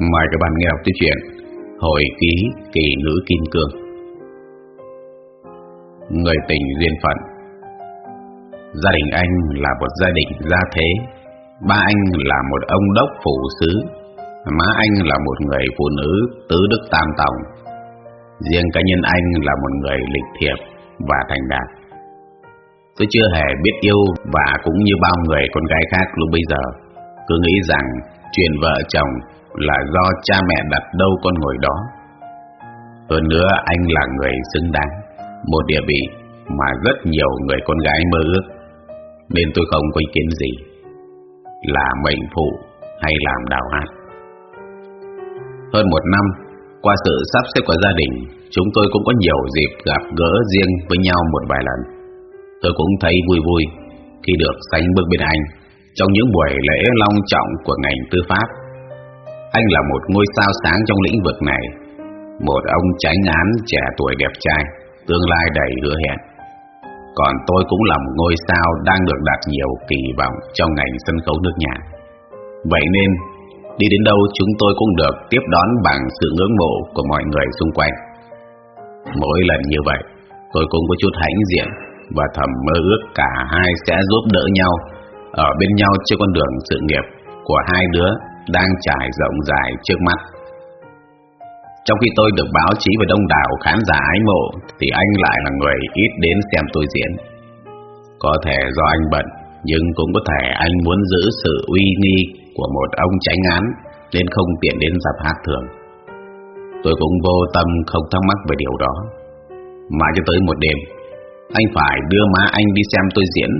Mời các bạn nghe đọc tiếp chuyện Hồi ký kỳ nữ kim cương. Người tình duyên phận. Gia đình anh là một gia đình gia thế. Ba anh là một ông đốc phủ sứ Má anh là một người phụ nữ tứ đức tam tòng. Riêng cá nhân anh là một người lịch thiệp và thành đạt. Tôi chưa hề biết yêu và cũng như bao người con gái khác lúc bây giờ. Cứ nghĩ rằng chuyện vợ chồng là do cha mẹ đặt đâu con ngồi đó. Hơn nữa, anh là người xứng đáng, Một địa vị mà rất nhiều người con gái mơ ước. Nên tôi không có ý kiến gì, Là mệnh phụ hay làm đào hát. Hơn một năm, Qua sự sắp xếp của gia đình, Chúng tôi cũng có nhiều dịp gặp gỡ riêng với nhau một vài lần. Tôi cũng thấy vui vui Khi được sánh bước bên anh Trong những buổi lễ long trọng của ngành tư pháp anh là một ngôi sao sáng trong lĩnh vực này. Một ông tránh án trẻ tuổi đẹp trai, Tương lai đầy hứa hẹn. Còn tôi cũng là một ngôi sao Đang được đặt nhiều kỳ vọng Trong ngành sân khấu nước nhà. Vậy nên, Đi đến đâu chúng tôi cũng được tiếp đón Bằng sự ngưỡng mộ của mọi người xung quanh. Mỗi lần như vậy, Tôi cũng có chút hãnh diện Và thầm mơ ước cả hai sẽ giúp đỡ nhau, Ở bên nhau trên con đường sự nghiệp Của hai đứa đang trải rộng dài trước mắt. Trong khi tôi được báo chí và đông đảo khán giả ái mộ, thì anh lại là người ít đến xem tôi diễn. Có thể do anh bận, nhưng cũng có thể anh muốn giữ sự uy nghi của một ông tránh án nên không tiện đến dạp hát thường. Tôi cũng vô tâm không thắc mắc về điều đó. Mà cho tới một đêm, anh phải đưa má anh đi xem tôi diễn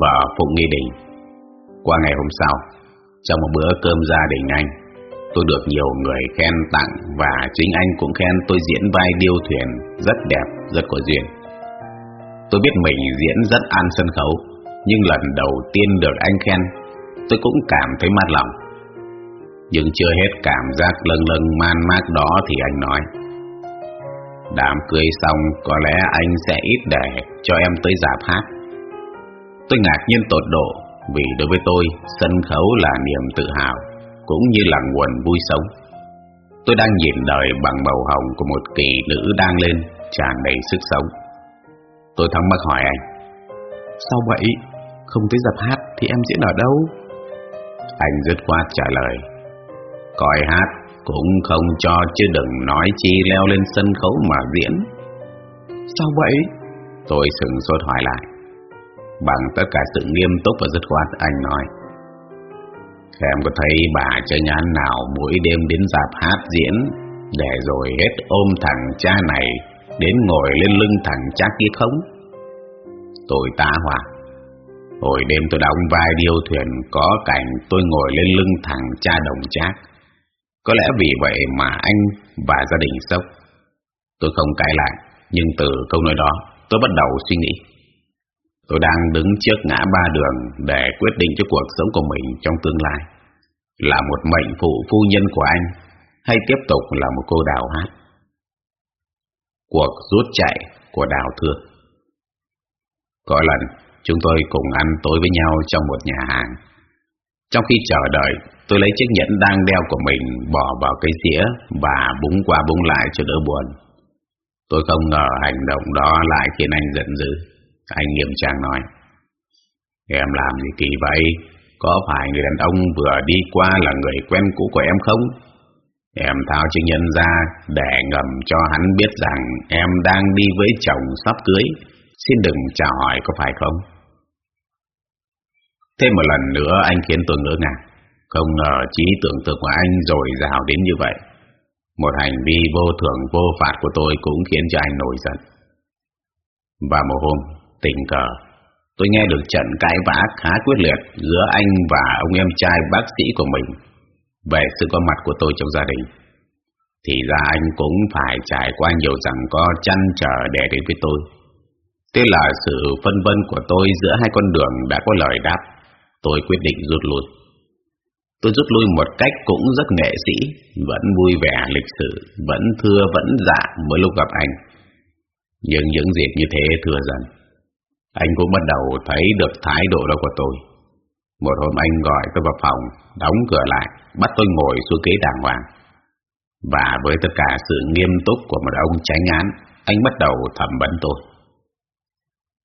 và Phụng Nghi Đình. Qua ngày hôm sau, trong một bữa cơm gia đình anh Tôi được nhiều người khen tặng Và chính anh cũng khen tôi diễn vai điêu thuyền Rất đẹp, rất có duyên. Tôi biết mình diễn rất an sân khấu Nhưng lần đầu tiên được anh khen Tôi cũng cảm thấy mát lòng. Nhưng chưa hết cảm giác lâng lâng man mác đó Thì anh nói Đám cưới xong có lẽ anh sẽ ít để cho em tới dạp hát. Tôi ngạc nhiên tột độ vì đối với tôi, sân khấu là niềm tự hào, cũng như là nguồn vui sống. Tôi đang nhìn đời bằng màu hồng của một kỳ nữ đang lên, tràn đầy sức sống. Tôi thắc mắc hỏi anh, sao vậy? Không tới dập hát thì em diễn ở đâu? Anh dứt khoát trả lời, coi hát cũng không cho chứ đừng nói chi leo lên sân khấu mà diễn. Sao vậy? Tôi sừng sốt hỏi lại. Bằng tất cả sự nghiêm túc và dứt khoát, anh nói. Em có thấy bà chơi nhán nào mỗi đêm đến dạp hát diễn Để rồi hết ôm thằng cha này Đến ngồi lên lưng thằng cha kia không? Tôi ta hòa. Hồi đêm tôi đóng vai điêu thuyền, Có cảnh tôi ngồi lên lưng thằng cha đồng trác. Có lẽ vì vậy mà anh và gia đình sốc. Tôi không cãi lại, Nhưng từ câu nói đó, tôi bắt đầu suy nghĩ. Tôi đang đứng trước ngã ba đường để quyết định cho cuộc sống của mình trong tương lai. Là một mệnh phụ phu nhân của anh hay tiếp tục là một cô đào hát. Cuộc rút chạy của đào thương. Có lần chúng tôi cùng ăn tối với nhau trong một nhà hàng. Trong khi chờ đợi, tôi lấy chiếc nhẫn đang đeo của mình bỏ vào cái dĩa và búng qua búng lại cho đỡ buồn. Tôi không ngờ hành động đó lại khiến anh giận dữ. Anh nghiêm trang nói, Em làm gì kỳ vậy? Có phải người đàn ông vừa đi qua là người quen cũ của em không? Em tháo chứng nhân ra, Để ngầm cho hắn biết rằng Em đang đi với chồng sắp cưới. Xin đừng chào hỏi có phải không? Thêm một lần nữa anh khiến tôi ngỡ ngàng. Không ngờ trí tưởng tượng của anh rồi rào đến như vậy. Một hành vi vô thưởng vô phạt của tôi cũng khiến cho anh nổi giận. Và một hôm tình cờ tôi nghe được trận cãi vã khá quyết liệt giữa anh và ông em trai bác sĩ của mình về sự có mặt của tôi trong gia đình. Thì ra anh cũng phải trải qua nhiều rằng có chăn trở để đến với tôi. Thế là sự phân vân của tôi giữa hai con đường đã có lời đáp. Tôi quyết định rút lui. Tôi rút lui một cách cũng rất nghệ sĩ, vẫn vui vẻ lịch sự, vẫn thưa vẫn dạ mỗi lúc gặp anh. Nhưng những dịp như thế thừa dần anh cũng bắt đầu thấy được thái độ đó của tôi. Một hôm anh gọi tôi vào phòng, đóng cửa lại, bắt tôi ngồi xuống ghế đàng hoàng. Và với tất cả sự nghiêm túc của một ông tránh án, anh bắt đầu thẩm vấn tôi.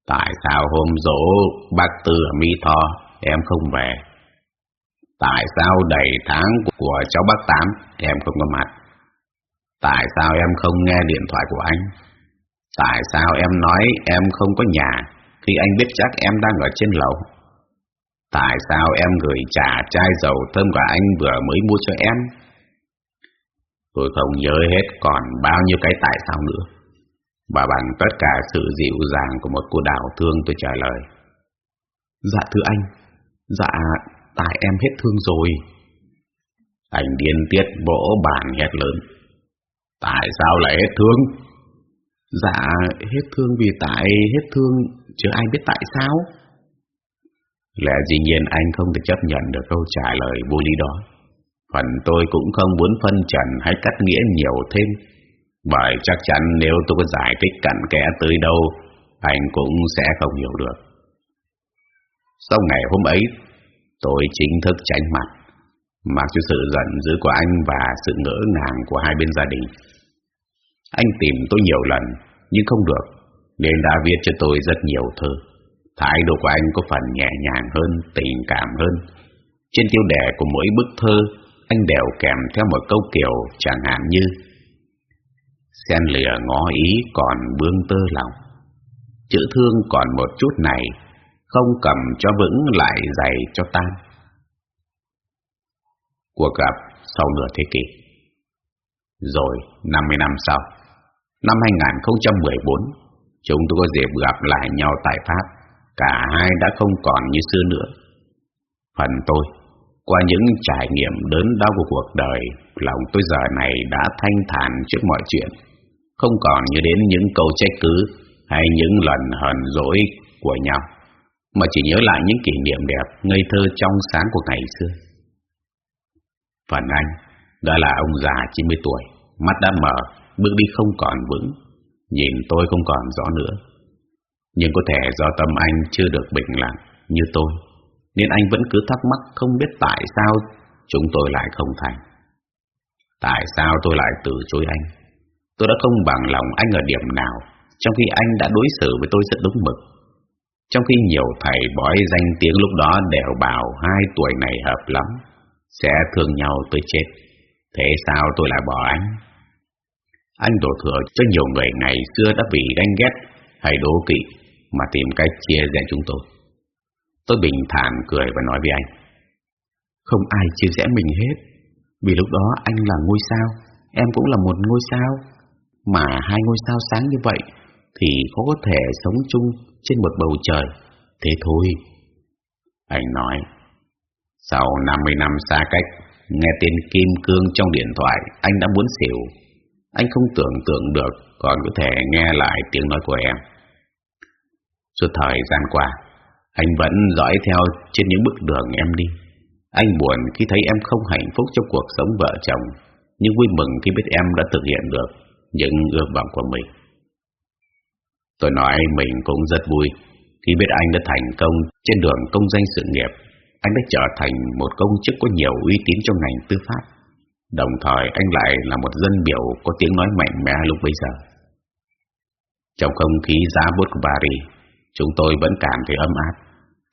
Tại sao hôm dỗ bác Tư ở Mỹ Tho em không về? Tại sao đầy tháng của cháu bác Tám em không có mặt? Tại sao em không nghe điện thoại của anh? Tại sao em nói em không có nhà khi anh biết chắc em đang ở trên lầu? Tại sao em gửi trả chai dầu thơm của anh vừa mới mua cho em? Tôi không nhớ hết còn bao nhiêu cái tại sao nữa. Và bằng tất cả sự dịu dàng của một cô đào thương tôi trả lời. Dạ thưa anh, dạ tại em hết thương rồi. Anh điên tiết vỗ bàn hét lớn. Tại sao lại hết thương? Dạ hết thương vì tại hết thương chứ ai biết tại sao? Lẽ dĩ nhiên anh không thể chấp nhận được câu trả lời vô lý đó. Phần tôi cũng không muốn phân trần hay cắt nghĩa nhiều thêm, bởi chắc chắn nếu tôi có giải thích cặn kẽ tới đâu, anh cũng sẽ không hiểu được. Sau ngày hôm ấy, tôi chính thức tránh mặt, mặc cho sự giận dữ của anh và sự ngỡ ngàng của hai bên gia đình. Anh tìm tôi nhiều lần, nhưng không được, nên đã viết cho tôi rất nhiều thơ. Thái độ của anh có phần nhẹ nhàng hơn, tình cảm hơn. Trên tiêu đề của mỗi bức thơ, anh đều kèm theo một câu kiểu chẳng hạn như xen lìa ngó ý còn bương tơ lòng. Chữ thương còn một chút này, không cầm cho vững lại dày cho tan. Cuộc gặp sau nửa thế kỷ. Rồi, 50 năm sau, năm 2014, chúng tôi có dịp gặp lại nhau tại Pháp cả hai đã không còn như xưa nữa. Phần tôi, qua những trải nghiệm đớn đau của cuộc đời, lòng tôi giờ này đã thanh thản trước mọi chuyện, không còn như đến những câu trách cứ hay những lần hờn dỗi của nhau, mà chỉ nhớ lại những kỷ niệm đẹp, ngây thơ trong sáng của ngày xưa. Phần anh, đã là ông già 90 tuổi, mắt đã mở, bước đi không còn vững, nhìn tôi không còn rõ nữa nhưng có thể do tâm anh chưa được bình lặng như tôi, nên anh vẫn cứ thắc mắc không biết tại sao chúng tôi lại không thành. Tại sao tôi lại từ chối anh? Tôi đã không bằng lòng anh ở điểm nào, trong khi anh đã đối xử với tôi rất đúng mực. Trong khi nhiều thầy bói danh tiếng lúc đó đều bảo hai tuổi này hợp lắm, sẽ thương nhau tới chết. Thế sao tôi lại bỏ anh? Anh đổ thừa cho nhiều người ngày xưa đã bị ganh ghét hay đố kỵ mà tìm cách chia rẽ chúng tôi. Tôi bình thản cười và nói với anh. Không ai chia rẽ mình hết, vì lúc đó anh là ngôi sao, em cũng là một ngôi sao. Mà hai ngôi sao sáng như vậy thì khó có thể sống chung trên một bầu trời. Thế thôi. Anh nói, sau 50 năm xa cách, nghe tên Kim Cương trong điện thoại, anh đã muốn xỉu. Anh không tưởng tượng được còn có thể nghe lại tiếng nói của em. Suốt thời gian qua, anh vẫn dõi theo trên những bước đường em đi. Anh buồn khi thấy em không hạnh phúc trong cuộc sống vợ chồng, nhưng vui mừng khi biết em đã thực hiện được những ước vọng của mình. Tôi nói mình cũng rất vui khi biết anh đã thành công trên đường công danh sự nghiệp. Anh đã trở thành một công chức có nhiều uy tín trong ngành tư pháp. Đồng thời anh lại là một dân biểu có tiếng nói mạnh mẽ lúc bây giờ. Trong không khí giá bút của Paris, chúng tôi vẫn cảm thấy ấm áp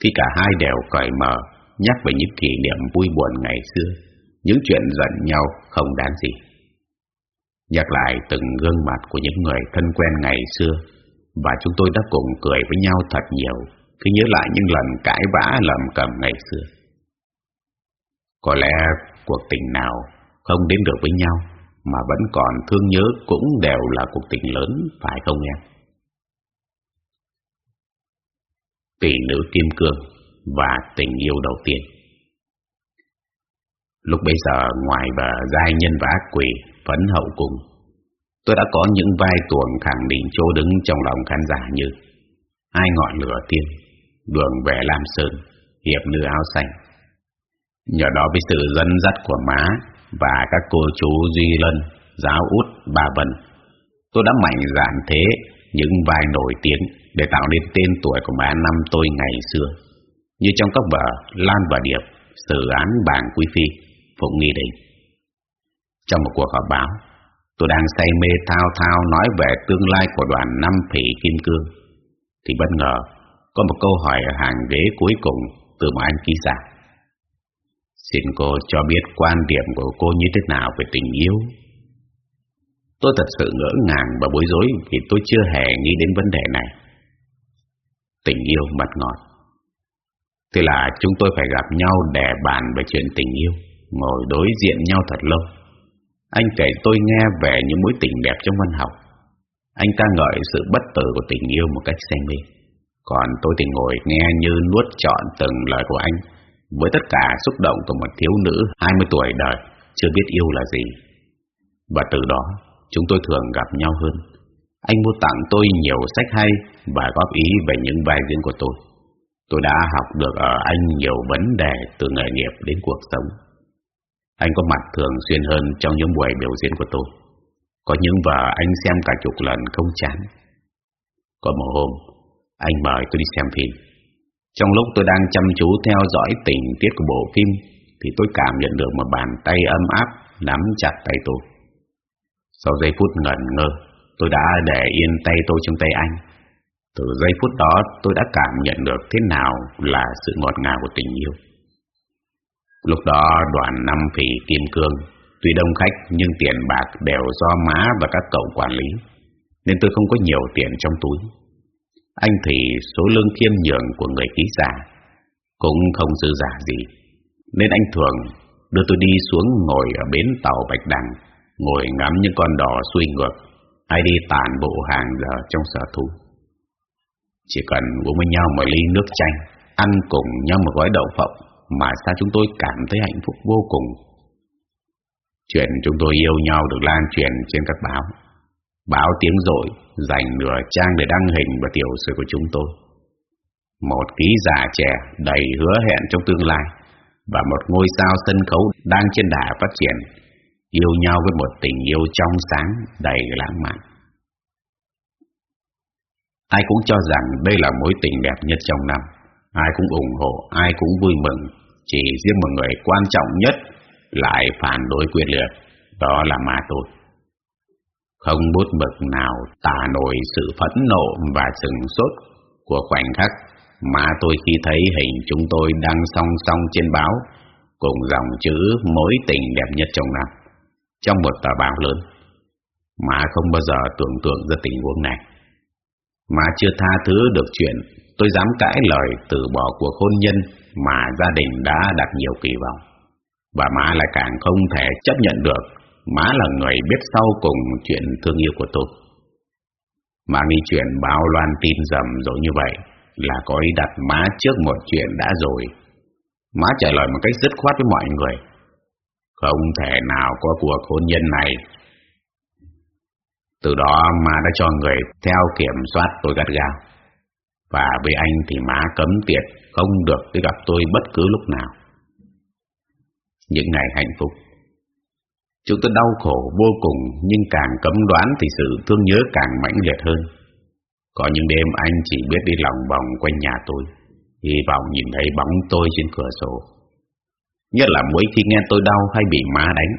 khi cả hai đều cởi mở nhắc về những kỷ niệm vui buồn ngày xưa, những chuyện giận nhau không đáng gì. Nhắc lại từng gương mặt của những người thân quen ngày xưa và chúng tôi đã cùng cười với nhau thật nhiều khi nhớ lại những lần cãi vã lầm cầm ngày xưa. Có lẽ cuộc tình nào không đến được với nhau mà vẫn còn thương nhớ cũng đều là cuộc tình lớn phải không em? tỷ nữ kim cương và tình yêu đầu tiên. Lúc bây giờ ngoài bờ giai nhân và ác quỷ phấn hậu cùng, tôi đã có những vai tuồng khẳng định chỗ đứng trong lòng khán giả như hai ngọn lửa tiên, đường về Lam Sơn, hiệp nữ áo xanh. Nhờ đó với sự dẫn dắt của má và các cô chú Duy Lân, giáo út Bà Vân, tôi đã mạnh dạn thế những vai nổi tiếng để tạo nên tên tuổi của mẹ năm tôi ngày xưa. như trong các vở Lan và Điệp, Sử án bàng Quý Phi, Phụng Nghi Đình. Trong một cuộc họp báo, tôi đang say mê thao thao nói về tương lai của đoàn năm phỉ Kim Cương, thì bất ngờ có một câu hỏi ở hàng ghế cuối cùng từ một anh ký giả. Xin cô cho biết quan điểm của cô như thế nào về tình yêu? Tôi thật sự ngỡ ngàng và bối rối vì tôi chưa hề nghĩ đến vấn đề này. Tình yêu mật ngọt. Thế là chúng tôi phải gặp nhau để bàn về chuyện tình yêu, ngồi đối diện nhau thật lâu. Anh kể tôi nghe về những mối tình đẹp trong văn học. Anh ca ngợi sự bất tử của tình yêu một cách say mê. Còn tôi thì ngồi nghe như nuốt trọn từng lời của anh với tất cả xúc động của một thiếu nữ 20 tuổi đời chưa biết yêu là gì. Và từ đó chúng tôi thường gặp nhau hơn. Anh mua tặng tôi nhiều sách hay và góp ý về những vai diễn của tôi. Tôi đã học được ở anh nhiều vấn đề từ nghề nghiệp đến cuộc sống. Anh có mặt thường xuyên hơn trong những buổi biểu diễn của tôi. Có những vở anh xem cả chục lần không chán. Có một hôm, anh mời tôi đi xem phim. Trong lúc tôi đang chăm chú theo dõi tình tiết của bộ phim, thì tôi cảm nhận được một bàn tay ấm áp nắm chặt tay tôi. Sau giây phút ngẩn ngơ, tôi đã để yên tay tôi trong tay anh. Từ giây phút đó tôi đã cảm nhận được thế nào là sự ngọt ngào của tình yêu. Lúc đó đoàn năm phỉ Kim Cương, tuy đông khách nhưng tiền bạc đều do má và các cậu quản lý, nên tôi không có nhiều tiền trong túi. Anh thì số lương khiêm nhường của người ký giả cũng không dư giả gì, nên anh thường đưa tôi đi xuống ngồi ở bến tàu Bạch Đằng, ngồi ngắm những con đò xuôi ngược, hay đi tàn bộ hàng giờ trong sở thú. Chỉ cần uống với nhau một ly nước chanh, ăn cùng nhau một gói đậu phộng, mà sao chúng tôi cảm thấy hạnh phúc vô cùng. Chuyện chúng tôi yêu nhau được lan truyền trên các báo. Báo tiếng rội dành nửa trang để đăng hình và tiểu sử của chúng tôi. Một ký giả trẻ đầy hứa hẹn trong tương lai và một ngôi sao sân khấu đang trên đà phát triển, yêu nhau với một tình yêu trong sáng đầy lãng mạn. Ai cũng cho rằng đây là mối tình đẹp nhất trong năm, ai cũng ủng hộ, ai cũng vui mừng, chỉ riêng một người quan trọng nhất lại phản đối quyết liệt, đó là ma tôi. Không bút bực nào tả nổi sự phẫn nộ và sừng sốt của khoảnh khắc mà tôi khi thấy hình chúng tôi đang song song trên báo, cùng dòng chữ mối tình đẹp nhất trong năm trong một tờ báo lớn. Mà không bao giờ tưởng tượng ra tình huống này. Mà chưa tha thứ được chuyện, tôi dám cãi lời từ bỏ cuộc hôn nhân mà gia đình đã đặt nhiều kỳ vọng. Và má lại càng không thể chấp nhận được má là người biết sau cùng chuyện thương yêu của tôi. Má đi chuyện báo loan tin dầm rồi như vậy là có ý đặt má trước một chuyện đã rồi. Má trả lời một cách dứt khoát với mọi người. Không thể nào có cuộc hôn nhân này. Từ đó má đã cho người theo kiểm soát tôi gắt gao. Và với anh thì má cấm tiệt không được tới gặp tôi bất cứ lúc nào. Những ngày hạnh phúc Chúng tôi đau khổ vô cùng nhưng càng cấm đoán thì sự thương nhớ càng mãnh liệt hơn. Có những đêm anh chỉ biết đi lòng vòng quanh nhà tôi, hy vọng nhìn thấy bóng tôi trên cửa sổ. Nhất là mỗi khi nghe tôi đau hay bị má đánh,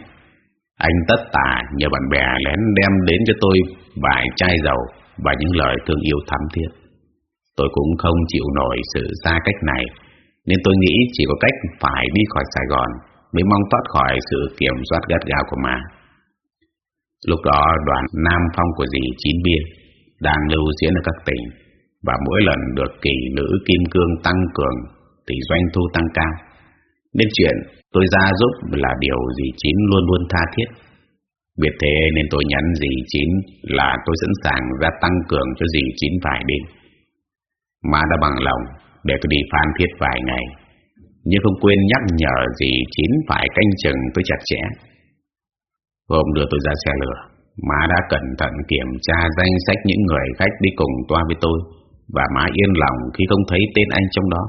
anh tất tả nhờ bạn bè lén đem đến cho tôi vài chai dầu và những lời thương yêu thắm thiết. Tôi cũng không chịu nổi sự xa cách này, nên tôi nghĩ chỉ có cách phải đi khỏi Sài Gòn mới mong thoát khỏi sự kiểm soát gắt gao của ma. Lúc đó, đoàn Nam Phong của dì Chín Bia đang lưu diễn ở các tỉnh và mỗi lần được kỳ nữ kim cương tăng cường thì doanh thu tăng cao. Nên chuyện tôi ra giúp là điều dì Chín luôn luôn tha thiết. Biết thế nên tôi nhắn dì Chín là tôi sẵn sàng ra tăng cường cho dì Chín vài đêm. Má đã bằng lòng để tôi đi phan thiết vài ngày nhưng không quên nhắc nhở dì Chín phải canh chừng tôi chặt chẽ. Hôm đưa tôi ra xe lửa, má đã cẩn thận kiểm tra danh sách những người khách đi cùng toa với tôi, và má yên lòng khi không thấy tên anh trong đó.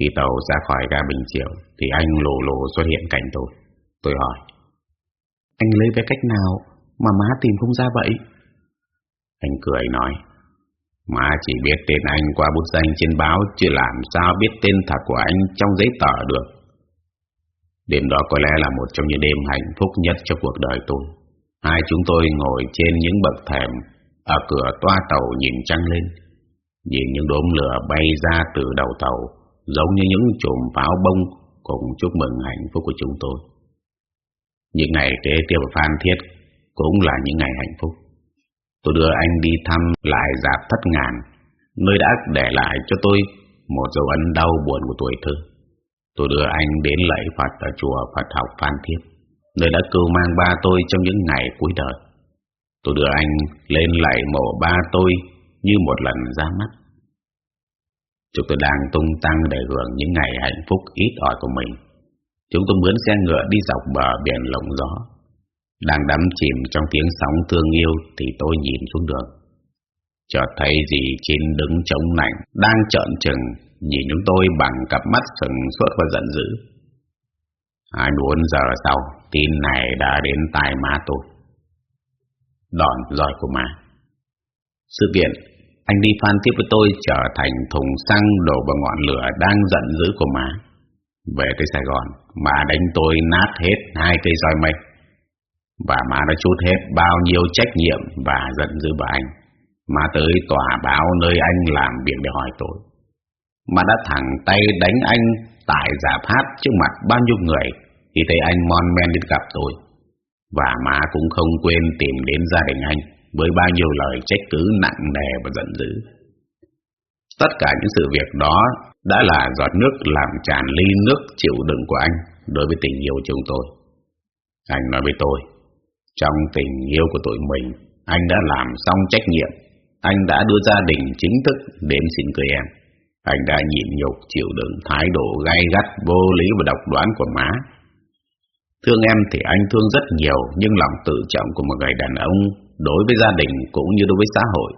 Khi tàu ra khỏi ga Bình Triệu, thì anh lồ lồ xuất hiện cạnh tôi. Tôi hỏi, anh lấy cái cách nào mà má tìm không ra vậy? Anh cười nói, mà chỉ biết tên anh qua bút danh trên báo, Chứ làm sao biết tên thật của anh trong giấy tờ được. Đêm đó có lẽ là một trong những đêm hạnh phúc nhất trong cuộc đời tôi. Hai chúng tôi ngồi trên những bậc thềm, Ở cửa toa tàu nhìn trăng lên. Nhìn những đốm lửa bay ra từ đầu tàu, Giống như những chùm pháo bông, Cùng chúc mừng hạnh phúc của chúng tôi. Những ngày kế tiếp Phan Thiết Cũng là những ngày hạnh phúc. Tôi đưa anh đi thăm lại dạp thất ngàn, Nơi đã để lại cho tôi Một dấu ấn đau buồn của tuổi thơ. Tôi đưa anh đến lạy Phật ở chùa Phật học Phan Thiết, Nơi đã cưu mang ba tôi trong những ngày cuối đời. Tôi đưa anh lên lạy mộ ba tôi Như một lần ra mắt. Chúng tôi đang tung tăng để hưởng những ngày hạnh phúc ít ỏi của mình. Chúng tôi mướn xe ngựa đi dọc bờ biển lộng gió đang đắm chìm trong tiếng sóng thương yêu Thì tôi nhìn xuống đường. Chợt thấy dì Chín đứng chống lạnh, Đang trợn trừng Nhìn chúng tôi bằng cặp mắt sừng suốt và giận dữ. Hai bốn giờ sau Tin này đã đến tai má tôi. Đòn roi của má. Sự kiện Anh đi phan tiếp với tôi Trở thành thùng xăng đổ vào ngọn lửa Đang giận dữ của má. Về tới Sài Gòn Má đánh tôi nát hết hai cây roi mây và má đã chút hết bao nhiêu trách nhiệm và giận dữ vào anh. Má tới tòa báo nơi anh làm việc để hỏi tôi. Má đã thẳng tay đánh anh tại giả pháp trước mặt bao nhiêu người khi thấy anh mon men đến gặp tôi. Và má cũng không quên tìm đến gia đình anh với bao nhiêu lời trách cứ nặng nề và giận dữ. Tất cả những sự việc đó đã là giọt nước làm tràn ly nước chịu đựng của anh đối với tình yêu chúng tôi. Anh nói với tôi, trong tình yêu của tụi mình, anh đã làm xong trách nhiệm. Anh đã đưa gia đình chính thức đến xin cưới em. Anh đã nhịn nhục chịu đựng thái độ gay gắt, vô lý và độc đoán của má. Thương em thì anh thương rất nhiều, nhưng lòng tự trọng của một người đàn ông đối với gia đình cũng như đối với xã hội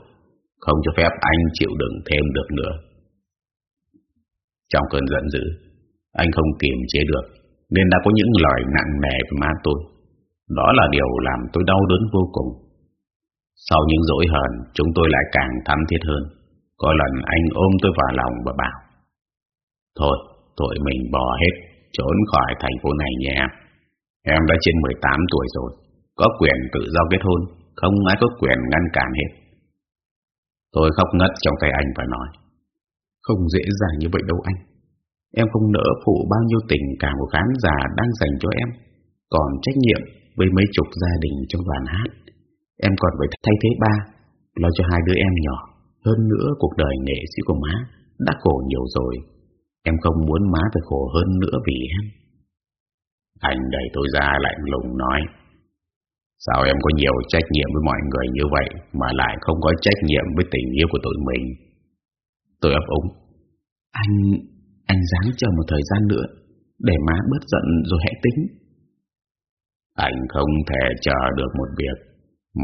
không cho phép anh chịu đựng thêm được nữa. Trong cơn giận dữ, anh không kiềm chế được, nên đã có những lời nặng nề với má tôi. Đó là điều làm tôi đau đớn vô cùng. Sau những dỗi hờn, chúng tôi lại càng thắm thiết hơn. Có lần anh ôm tôi vào lòng và bảo Thôi, tụi mình bỏ hết, trốn khỏi thành phố này nhé em. Em đã trên 18 tuổi rồi, có quyền tự do kết hôn, không ai có quyền ngăn cản hết. Tôi khóc ngất trong tay anh và nói Không dễ dàng như vậy đâu anh. Em không nỡ phụ bao nhiêu tình cảm của khán giả đang dành cho em. Còn trách nhiệm với mấy chục gia đình trong đoàn hát. Em còn phải thay thế ba, lo cho hai đứa em nhỏ. Hơn nữa cuộc đời nghệ sĩ của má đã khổ nhiều rồi. Em không muốn má phải khổ hơn nữa vì em. Anh đẩy tôi ra lạnh lùng nói. Sao em có nhiều trách nhiệm với mọi người như vậy mà lại không có trách nhiệm với tình yêu của tụi mình? Tôi ấp úng. Anh, anh dáng chờ một thời gian nữa để má bớt giận rồi hãy tính. Anh không thể chờ được một việc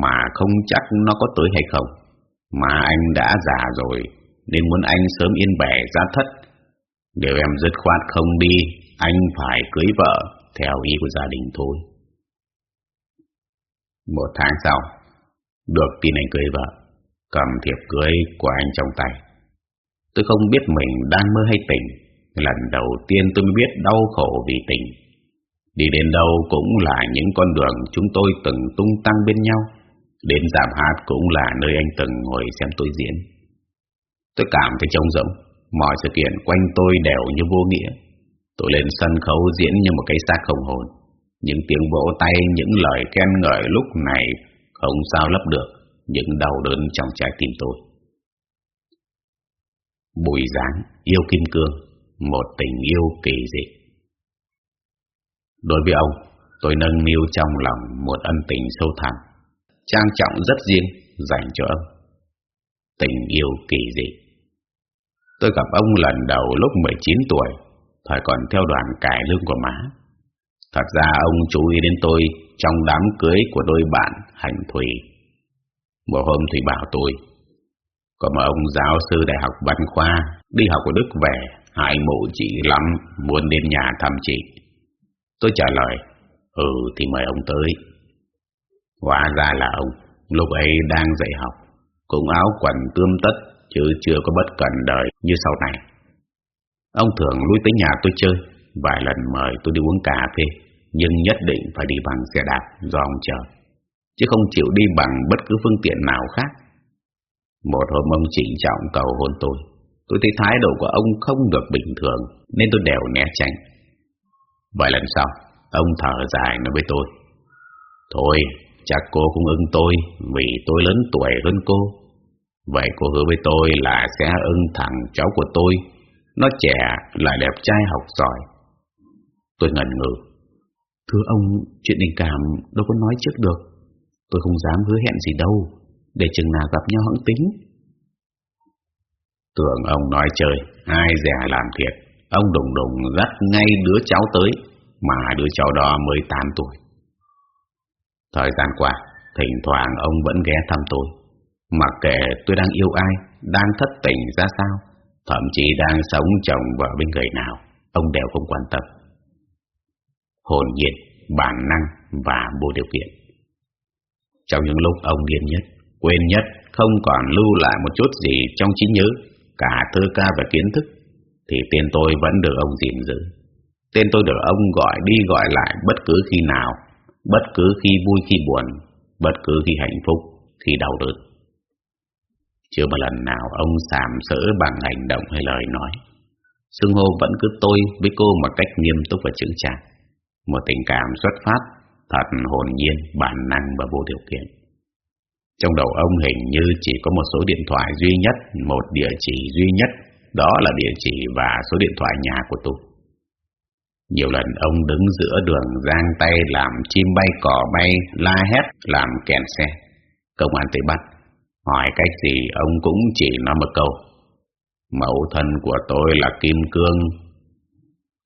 mà không chắc nó có tới hay không. Mà anh đã già rồi nên muốn anh sớm yên bẻ ra thất. Nếu em dứt khoát không đi, anh phải cưới vợ theo ý của gia đình thôi. Một tháng sau, được tin anh cưới vợ, cầm thiệp cưới của anh trong tay. Tôi không biết mình đang mơ hay tỉnh. Lần đầu tiên tôi mới biết đau khổ vì tình Đi đến đâu cũng là những con đường chúng tôi từng tung tăng bên nhau. Đến giảm hát cũng là nơi anh từng ngồi xem tôi diễn. Tôi cảm thấy trông rỗng, mọi sự kiện quanh tôi đều như vô nghĩa. Tôi lên sân khấu diễn như một cái xác không hồn. Những tiếng vỗ tay, những lời khen ngợi lúc này không sao lấp được những đau đớn trong trái tim tôi. Bùi dáng yêu kim cương, một tình yêu kỳ dị. Đối với ông, tôi nâng niu trong lòng một ân tình sâu thẳm, trang trọng rất riêng dành cho ông. Tình yêu kỳ dị. Tôi gặp ông lần đầu lúc 19 tuổi, thời còn theo đoàn cải lương của má. Thật ra ông chú ý đến tôi trong đám cưới của đôi bạn Hành Thủy. Một hôm Thủy bảo tôi, có một ông giáo sư đại học văn khoa đi học ở Đức về, hại mụ chị lắm muốn đến nhà thăm chị. Tôi trả lời, ừ thì mời ông tới. Hóa ra là ông, lúc ấy đang dạy học. Cũng áo quần tươm tất Chứ chưa có bất cần đời như sau này Ông thường lui tới nhà tôi chơi Vài lần mời tôi đi uống cà phê Nhưng nhất định phải đi bằng xe đạp do ông chờ Chứ không chịu đi bằng bất cứ phương tiện nào khác Một hôm ông trịnh trọng cầu hôn tôi Tôi thấy thái độ của ông không được bình thường Nên tôi đều né tránh Vài lần sau, Ông thở dài nói với tôi. Thôi, chắc cô cũng ưng tôi Vì tôi lớn tuổi hơn cô. Vậy cô hứa với tôi là sẽ ưng thằng cháu của tôi. Nó trẻ lại đẹp trai học giỏi. Tôi ngần ngừ. Thưa ông, Chuyện tình cảm đâu có nói trước được. Tôi không dám hứa hẹn gì đâu, Để chừng nào gặp nhau hẵng tính. Tưởng ông nói chơi, Ai dè làm thiệt. Ông đùng đùng dắt ngay đứa cháu tới Mà đứa cháu đó mới 8 tuổi. Thời gian qua Thỉnh thoảng ông vẫn ghé thăm tôi. Mặc kệ tôi đang yêu ai Đang thất tình ra sao Thậm chí đang sống chồng vợ bên người nào Ông đều không quan tâm. Hồn nhiên, bản năng và vô điều kiện. Trong những lúc ông điên nhất Quên nhất Không còn lưu lại một chút gì trong trí nhớ Cả thơ ca và kiến thức thì tên tôi vẫn được ông gìn giữ. Tên tôi được ông gọi đi gọi lại bất cứ khi nào Bất cứ khi vui khi buồn Bất cứ khi hạnh phúc Khi đau đớn. Chưa một lần nào ông sàm sỡ bằng hành động hay lời nói. Sương hô vẫn cứ tôi với cô một cách nghiêm túc và chững chạc. Một tình cảm xuất phát Thật hồn nhiên, bản năng và vô điều kiện. Trong đầu ông hình như chỉ có một số điện thoại duy nhất Một địa chỉ duy nhất đó là địa chỉ và số điện thoại nhà của tôi nhiều lần ông đứng giữa đường giang tay làm chim bay cỏ bay, la hét làm kèn xe. Công an tới bắt, hỏi cách gì ông cũng chỉ nói một câu. Mẫu thân của tôi là Kim Cương,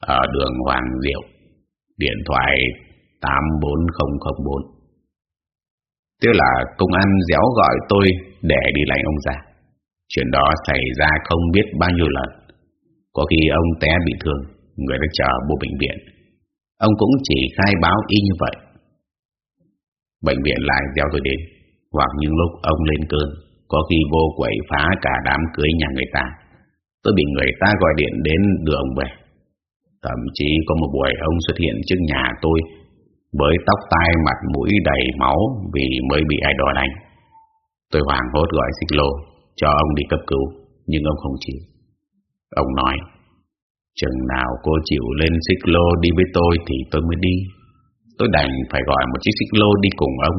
ở đường Hoàng Diệu, điện thoại 84004. Tức là công an déo gọi tôi để đi lấy ông già. Chuyện đó xảy ra không biết bao nhiêu lần. Có khi ông té bị thương người đã chờ bộ bệnh viện. Ông cũng chỉ khai báo y như vậy. Bệnh viện lại gieo tôi đến, hoặc những lúc ông lên cơn, có khi vô quậy phá cả đám cưới nhà người ta. Tôi bị người ta gọi điện đến đưa ông về. Thậm chí có một buổi ông xuất hiện trước nhà tôi với tóc tai mặt mũi đầy máu vì mới bị ai đó đánh. Tôi hoảng hốt gọi xích lô cho ông đi cấp cứu, nhưng ông không chịu. Ông nói, Chừng nào cô chịu lên xích lô đi với tôi thì tôi mới đi. Tôi đành phải gọi một chiếc xích lô đi cùng ông,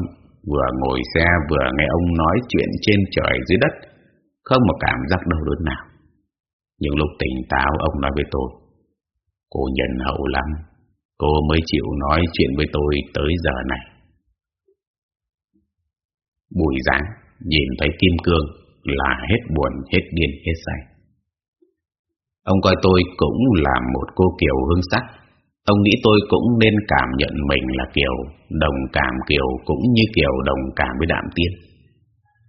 vừa ngồi xe vừa nghe ông nói chuyện trên trời dưới đất, không một cảm giác đau đớn nào. Những lúc tỉnh táo ông nói với tôi, cô nhân hậu lắm, cô mới chịu nói chuyện với tôi tới giờ này. Bùi giáng nhìn thấy Kim Cương là hết buồn, hết điên, hết say. Ông coi tôi cũng là một cô Kiều hương sắc. Ông nghĩ tôi cũng nên cảm nhận mình là Kiều, đồng cảm Kiều cũng như Kiều đồng cảm với Đạm Tiên.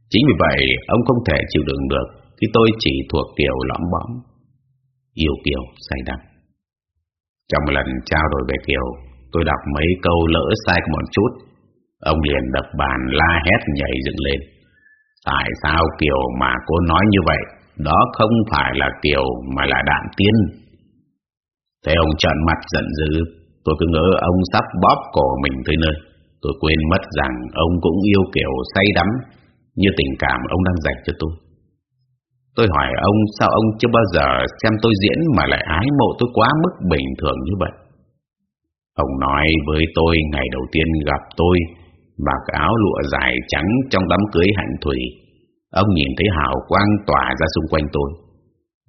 Chính vì vậy, ông không thể chịu đựng được khi tôi chỉ thuộc Kiều lõm bõm. Yêu Kiều, say đắm. Trong một lần trao đổi về Kiều, tôi đọc mấy câu lỡ sai một chút. Ông liền đập bàn la hét nhảy dựng lên. Tại sao Kiều mà cô nói như vậy? Đó không phải là Kiều mà là đạn Tiên. Thế ông trợn mặt giận dữ, tôi cứ ngỡ ông sắp bóp cổ mình tới nơi. Tôi quên mất rằng ông cũng yêu Kiều say đắm như tình cảm ông đang dành cho tôi. Tôi hỏi ông sao ông chưa bao giờ xem tôi diễn mà lại ái mộ tôi quá mức bình thường như vậy. Ông nói với tôi ngày đầu tiên gặp tôi mặc áo lụa dài trắng trong đám cưới hạnh thủy Ông nhìn thấy hào quang tỏa ra xung quanh tôi.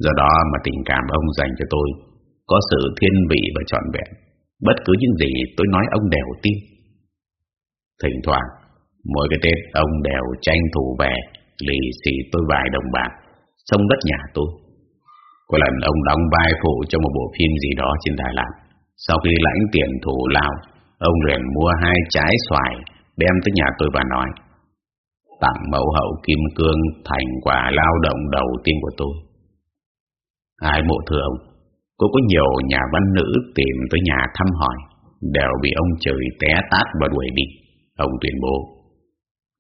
Do đó mà tình cảm ông dành cho tôi có sự thiên vị và trọn vẹn. Bất cứ những gì tôi nói ông đều tin. Thỉnh thoảng, mỗi cái Tết ông đều tranh thủ về, lì xì tôi vài đồng bạc, sông đất nhà tôi. Có lần ông đóng vai phụ trong một bộ phim gì đó trên Đà Lạt. Sau khi lãnh tiền thủ lao, ông liền mua hai trái xoài đem tới nhà tôi và nói tặng mẫu hậu kim cương thành quả lao động đầu tiên của tôi. Ai mộ thưa ông, cô có nhiều nhà văn nữ tìm tới nhà thăm hỏi, đều bị ông trời té tát và đuổi đi. Ông tuyên bố,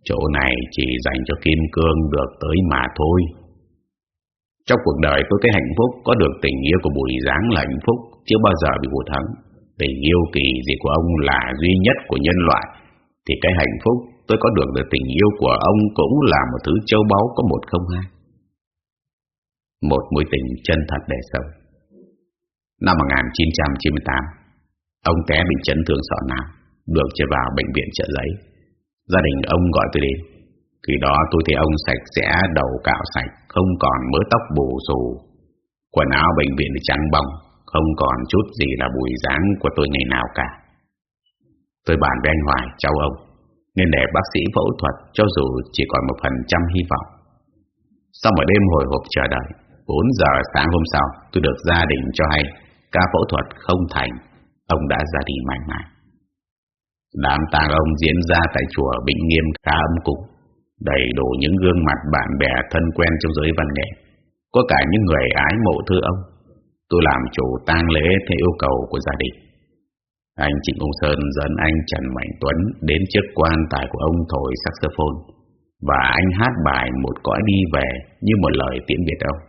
Chỗ này chỉ dành cho Kim Cương được tới mà thôi. Trong cuộc đời tôi cái hạnh phúc có được tình yêu của Bùi Giáng là hạnh phúc chưa bao giờ bị hụt hẫng. Tình yêu kỳ gì của ông là duy nhất của nhân loại, thì cái hạnh phúc tôi có được được tình yêu của ông cũng là một thứ châu báu có một không hai. Một mối tình chân thật để sống. Năm 1998, ông té bị chấn thương sọ não, được trở vào bệnh viện trợ giấy. Gia đình ông gọi tôi đến. Khi đó tôi thấy ông sạch sẽ, đầu cạo sạch, không còn mớ tóc bù xù. Quần áo bệnh viện trắng bóng, không còn chút gì là bùi dáng của tôi ngày nào cả. Tôi bàn với anh Hoài, cháu ông, nên để bác sĩ phẫu thuật cho dù chỉ còn một phần trăm hy vọng. Sau một đêm hồi hộp chờ đợi, 4 giờ sáng hôm sau, tôi được gia đình cho hay ca phẫu thuật không thành, ông đã ra đi mãi mãi. Đám tang ông diễn ra tại chùa Bình Nghiêm khá ấm cúng, đầy đủ những gương mặt bạn bè thân quen trong giới văn nghệ, có cả những người ái mộ thư ông. Tôi làm chủ tang lễ theo yêu cầu của gia đình. Anh Trịnh Công Sơn dẫn anh Trần Mạnh Tuấn đến trước quan tài của ông thổi saxophone và anh hát bài một cõi đi về như một lời tiễn biệt ông.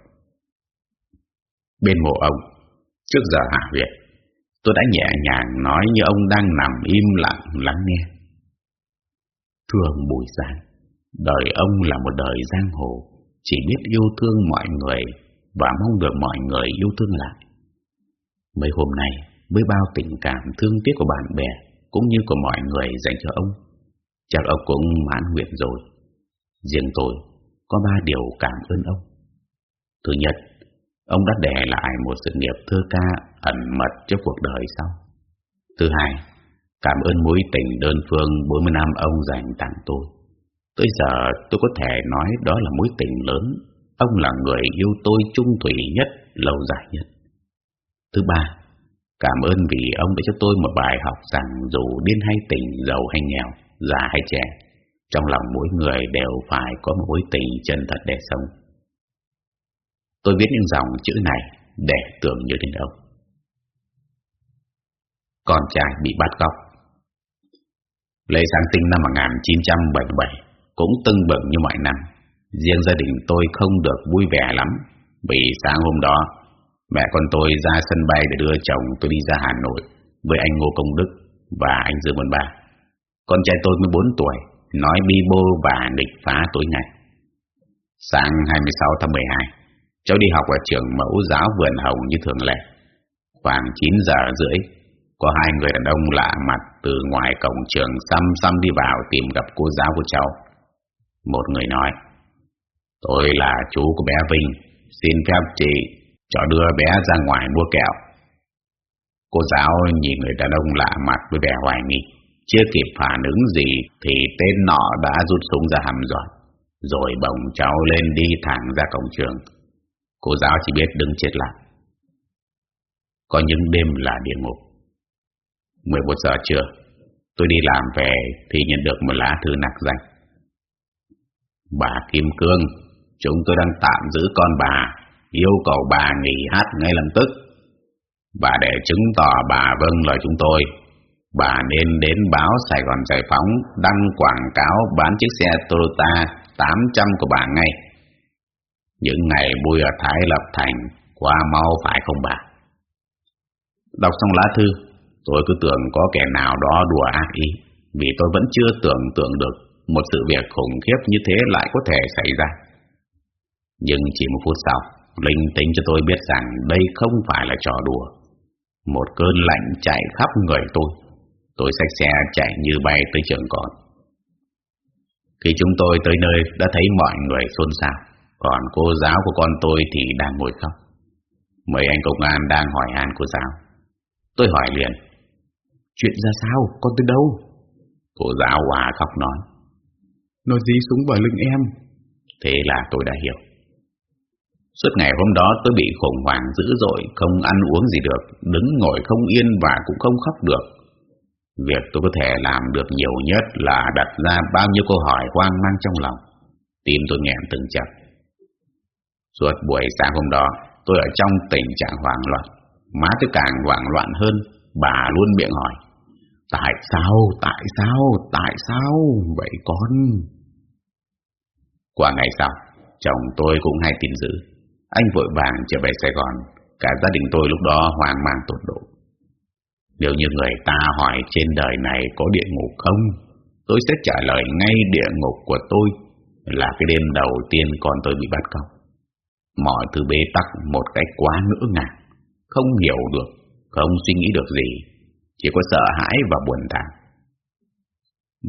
Bên mộ ông, trước giờ hạ viện, tôi đã nhẹ nhàng nói như ông đang nằm im lặng lắng nghe. Thường Bùi Giang, đời ông là một đời giang hồ, chỉ biết yêu thương mọi người và mong được mọi người yêu thương lại. Mấy hôm nay, với bao tình cảm thương tiếc của bạn bè cũng như của mọi người dành cho ông, chắc ông cũng mãn nguyện rồi. Riêng tôi có ba điều cảm ơn ông. Thứ nhất, ông đã để lại một sự nghiệp thơ ca ẩn mật cho cuộc đời sau. Thứ hai, cảm ơn mối tình đơn phương 40 năm ông dành tặng tôi. Tới giờ tôi có thể nói đó là mối tình lớn. Ông là người yêu tôi trung thủy nhất, lâu dài nhất. Thứ ba, cảm ơn vì ông đã cho tôi một bài học rằng dù điên hay tỉnh giàu hay nghèo, già hay trẻ, trong lòng mỗi người đều phải có một mối tình chân thật để sống. Tôi viết những dòng chữ này để tưởng nhớ đến ông. Con trai bị bắt cóc Lễ Giáng sinh năm 1977 cũng tưng bừng như mọi năm. Riêng gia đình tôi không được vui vẻ lắm vì sáng hôm đó mẹ con tôi ra sân bay để đưa chồng tôi đi ra Hà Nội với anh Ngô Công Đức và anh Dương Văn Ba. Con trai tôi 14 tuổi, nói bi bô và nghịch phá tối ngày. Sáng 26 tháng 12, cháu đi học ở trường mẫu giáo vườn hồng như thường lệ. Khoảng 9 giờ rưỡi, có hai người đàn ông lạ mặt từ ngoài cổng trường xăm xăm đi vào tìm gặp cô giáo của cháu. Một người nói, tôi là chú của bé Vinh, xin phép chị cho đưa bé ra ngoài mua kẹo. Cô giáo nhìn người đàn ông lạ mặt với vẻ hoài nghi, chưa kịp phản ứng gì thì tên nọ đã rút súng ra hầm giọt, rồi bồng cháu lên đi thẳng ra cổng trường. Cô giáo chỉ biết đứng chết lặng. Có những đêm là địa ngục. 11 giờ trưa, tôi đi làm về thì nhận được một lá thư nặc danh. Bà Kim Cương, chúng tôi đang tạm giữ con bà, yêu cầu bà nghỉ hát ngay lập tức. Bà để chứng tỏ bà vâng lời chúng tôi, bà nên đến báo Sài Gòn Giải Phóng đăng quảng cáo bán chiếc xe Toyota 800 của bà ngay. Những ngày vui ở Thái Lập Thành qua mau phải không bà? Đọc xong lá thư, tôi cứ tưởng có kẻ nào đó đùa ác ý, vì tôi vẫn chưa tưởng tượng được một sự việc khủng khiếp như thế lại có thể xảy ra. Nhưng chỉ một phút sau, linh tính cho tôi biết rằng đây không phải là trò đùa. Một cơn lạnh chạy khắp người tôi. Tôi xách xe chạy như bay tới trường con. Khi chúng tôi tới nơi đã thấy mọi người xôn xao, còn cô giáo của con tôi thì đang ngồi khóc. Mấy anh công an đang hỏi han cô giáo. Tôi hỏi liền, chuyện ra sao, con tới đâu? Cô giáo hòa khóc nói, nó dí súng vào lưng em. Thế là tôi đã hiểu. Suốt ngày hôm đó tôi bị khủng hoảng dữ dội, không ăn uống gì được, đứng ngồi không yên và cũng không khóc được. Việc tôi có thể làm được nhiều nhất là đặt ra bao nhiêu câu hỏi hoang mang trong lòng. Tim tôi nghẹn từng chập. Suốt buổi sáng hôm đó, tôi ở trong tình trạng hoảng loạn. Má tôi càng hoảng loạn hơn, bà luôn miệng hỏi. Tại sao, tại sao, tại sao, vậy con? Qua ngày sau, chồng tôi cũng hay tin dữ. Anh vội vàng trở về Sài Gòn, cả gia đình tôi lúc đó hoang mang tột độ. Nếu như người ta hỏi trên đời này có địa ngục không, tôi sẽ trả lời ngay địa ngục của tôi là cái đêm đầu tiên con tôi bị bắt cóc. Mọi thứ bế tắc một cách quá ngỡ ngàng, không hiểu được, không suy nghĩ được gì, chỉ có sợ hãi và buồn thảm.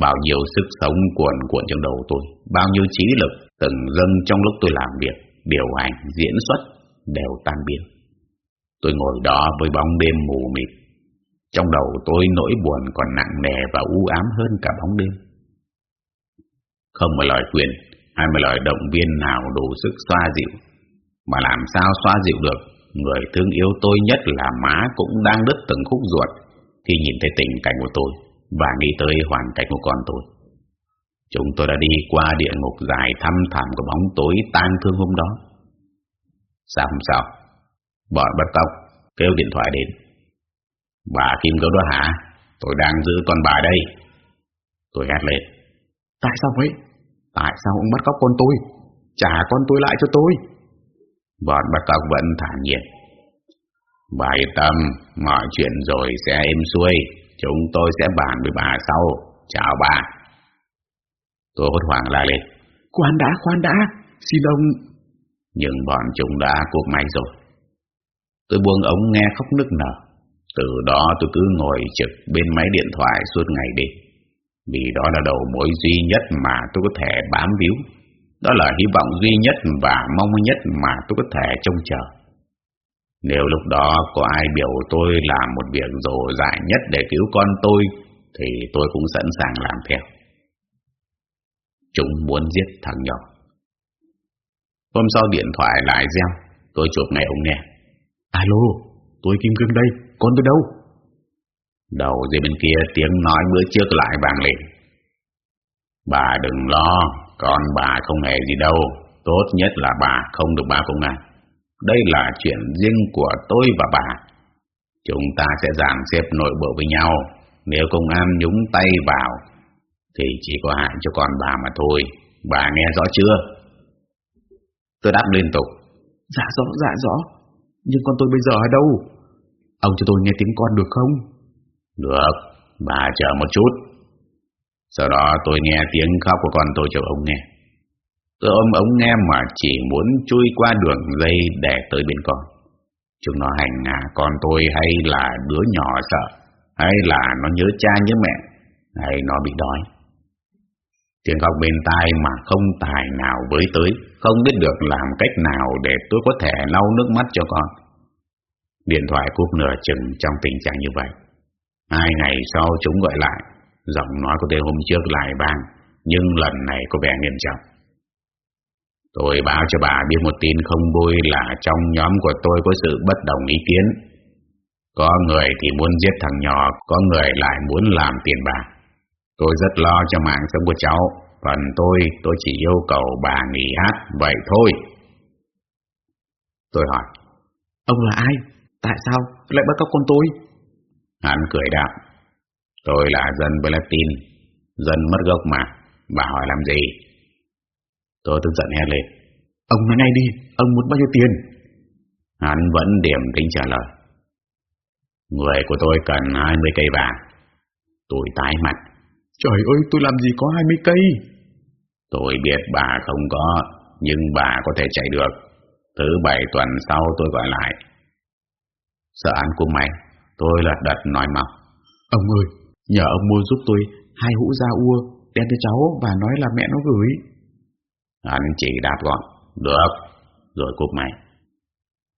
Bao nhiêu sức sống cuồn cuộn trong đầu tôi, bao nhiêu trí lực từng dâng trong lúc tôi làm việc, điều hành, diễn xuất đều tan biến. Tôi ngồi đó với bóng đêm mù mịt. Trong đầu tôi nỗi buồn còn nặng nề và u ám hơn cả bóng đêm. Không một lời khuyên hay một lời động viên nào đủ sức xoa dịu. Mà làm sao xoa dịu được, người thương yêu tôi nhất là má cũng đang đứt từng khúc ruột khi nhìn thấy tình cảnh của tôi và nghĩ tới hoàn cảnh của con tôi. Chúng tôi đã đi qua địa ngục dài thăm thẳm của bóng tối tang thương hôm đó. Sao không sao? Bọn bắt cóc kêu điện thoại đến. Bà Kim Cấu đó hả? Tôi đang giữ con bà đây. Tôi hét lên. Tại sao vậy? Tại sao ông bắt cóc con tôi? Trả con tôi lại cho tôi. Bọn bắt cóc vẫn thản nhiên. Bà yên tâm, mọi chuyện rồi sẽ êm xuôi. Chúng tôi sẽ bàn với bà sau. Chào bà. Tôi hốt hoảng la lên. Khoan đã, khoan đã. Xin ông... Nhưng bọn chúng đã cúp máy rồi. Tôi buông ống nghe khóc nức nở. Từ đó tôi cứ ngồi trực bên máy điện thoại suốt ngày đêm. Vì đó là đầu mối duy nhất mà tôi có thể bám víu. Đó là hy vọng duy nhất và mong nhất mà tôi có thể trông chờ. Nếu lúc đó có ai biểu tôi làm một việc rồ dại nhất để cứu con tôi, thì tôi cũng sẵn sàng làm theo. Chúng muốn giết thằng nhỏ. Hôm sau điện thoại lại reo, tôi chụp ngay ông nghe. Alo, tôi Kim Cương đây, con tôi đâu? Đầu dưới bên kia tiếng nói bữa trước lại vang lên. Bà đừng lo, con bà không hề gì đâu, tốt nhất là bà không được báo công an. Đây là chuyện riêng của tôi và bà. Chúng ta sẽ dàn xếp nội bộ với nhau, nếu công an nhúng tay vào, thì chỉ có hại cho con bà mà thôi. Bà nghe rõ chưa? Tôi đáp liên tục. Dạ rõ, dạ rõ. Nhưng con tôi bây giờ ở đâu? Ông cho tôi nghe tiếng con được không? Được, bà chờ một chút. Sau đó tôi nghe tiếng khóc của con tôi cho ông nghe. Tôi ôm ống nghe mà chỉ muốn chui qua đường dây để tới bên con. Chúng nó hành hạ con tôi hay là đứa nhỏ sợ, hay là nó nhớ cha nhớ mẹ, hay nó bị đói. Tiếng khóc bên tai mà không tài nào với tới, không biết được làm cách nào để tôi có thể lau nước mắt cho con. Điện thoại cúp nửa chừng trong tình trạng như vậy. Hai ngày sau chúng gọi lại, giọng nói của tôi hôm trước lại vang, nhưng lần này có vẻ nghiêm trọng. Tôi báo cho bà biết một tin không vui là trong nhóm của tôi có sự bất đồng ý kiến. Có người thì muốn giết thằng nhỏ, có người lại muốn làm tiền bạc. Tôi rất lo cho mạng sống của cháu, phần tôi tôi chỉ yêu cầu bà nghỉ hát, vậy thôi. Tôi hỏi, ông là ai? Tại sao lại bắt cóc con tôi? Hắn cười đáp, tôi là dân Palestine, dân mất gốc mà, bà hỏi làm gì? Tôi tức giận hét lên. Ông nói ngay đi, ông muốn bao nhiêu tiền? Hắn vẫn điểm tính trả lời. Người của tôi cần 20 cây vàng. Tôi tái mặt. Trời ơi, tôi làm gì có 20 cây? Tôi biết bà không có, nhưng bà có thể chạy được. Thứ bảy tuần sau tôi gọi lại. Sợ ăn của mày, tôi lật đật nói mau. Ông ơi, nhờ ông mua giúp tôi hai hũ da ua, đem cho cháu và nói là mẹ nó gửi. Hắn chỉ đáp gọn, được, rồi cúp máy.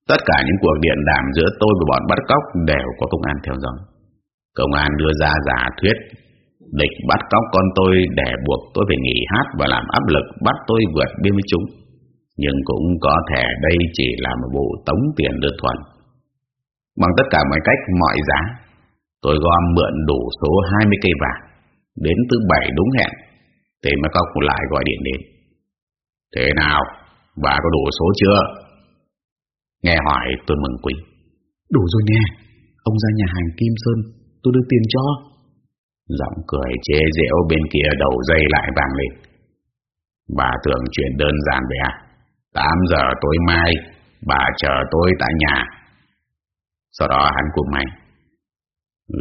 Tất cả những cuộc điện đàm giữa tôi và bọn bắt cóc đều có công an theo dõi. Công an đưa ra giả thuyết địch bắt cóc con tôi để buộc tôi phải nghỉ hát và làm áp lực bắt tôi vượt biên với chúng. Nhưng cũng có thể đây chỉ là một vụ tống tiền đơn thuần. Bằng tất cả mọi cách, mọi giá, tôi gom mượn đủ số 20 cây vàng. Đến thứ bảy đúng hẹn, thì mới cóc lại gọi điện đến. Thế nào, bà có đủ số chưa? Nghe hỏi tôi mừng quý. Đủ rồi nè, ông ra nhà hàng Kim Sơn, tôi đưa tiền cho. Giọng cười chế giễu bên kia đầu dây lại vàng lên. Bà tưởng chuyện đơn giản vậy à? 8 giờ tối mai, bà chờ tôi tại nhà. Sau đó hắn cùng mày.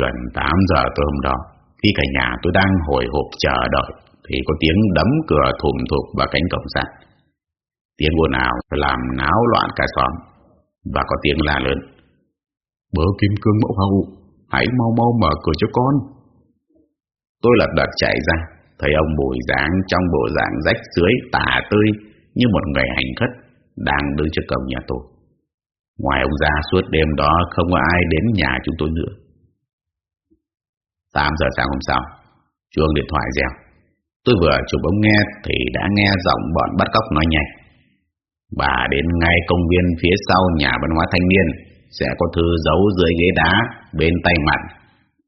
Gần 8 giờ tối hôm đó, khi cả nhà tôi đang hồi hộp chờ đợi, thì có tiếng đấm cửa thùm thụp vào cánh cổng sắt. Tiếng ồn ào làm náo loạn cả xóm, và có tiếng la lớn. Bớ kim cương mẫu hậu, hãy mau mau mở cửa cho con. Tôi lật đật chạy ra, thấy ông bùi dáng trong bộ dạng rách dưới tả tươi như một người hành khất đang đứng trước cổng nhà tôi. Ngoài ông ra suốt đêm đó không có ai đến nhà chúng tôi nữa. 8 giờ sáng hôm sau, chuông điện thoại reo. Tôi vừa chụp ống nghe thì đã nghe giọng bọn bắt cóc nói nhanh. Bà đến ngay công viên phía sau nhà văn hóa thanh niên sẽ có thư giấu dưới ghế đá bên tay mặt.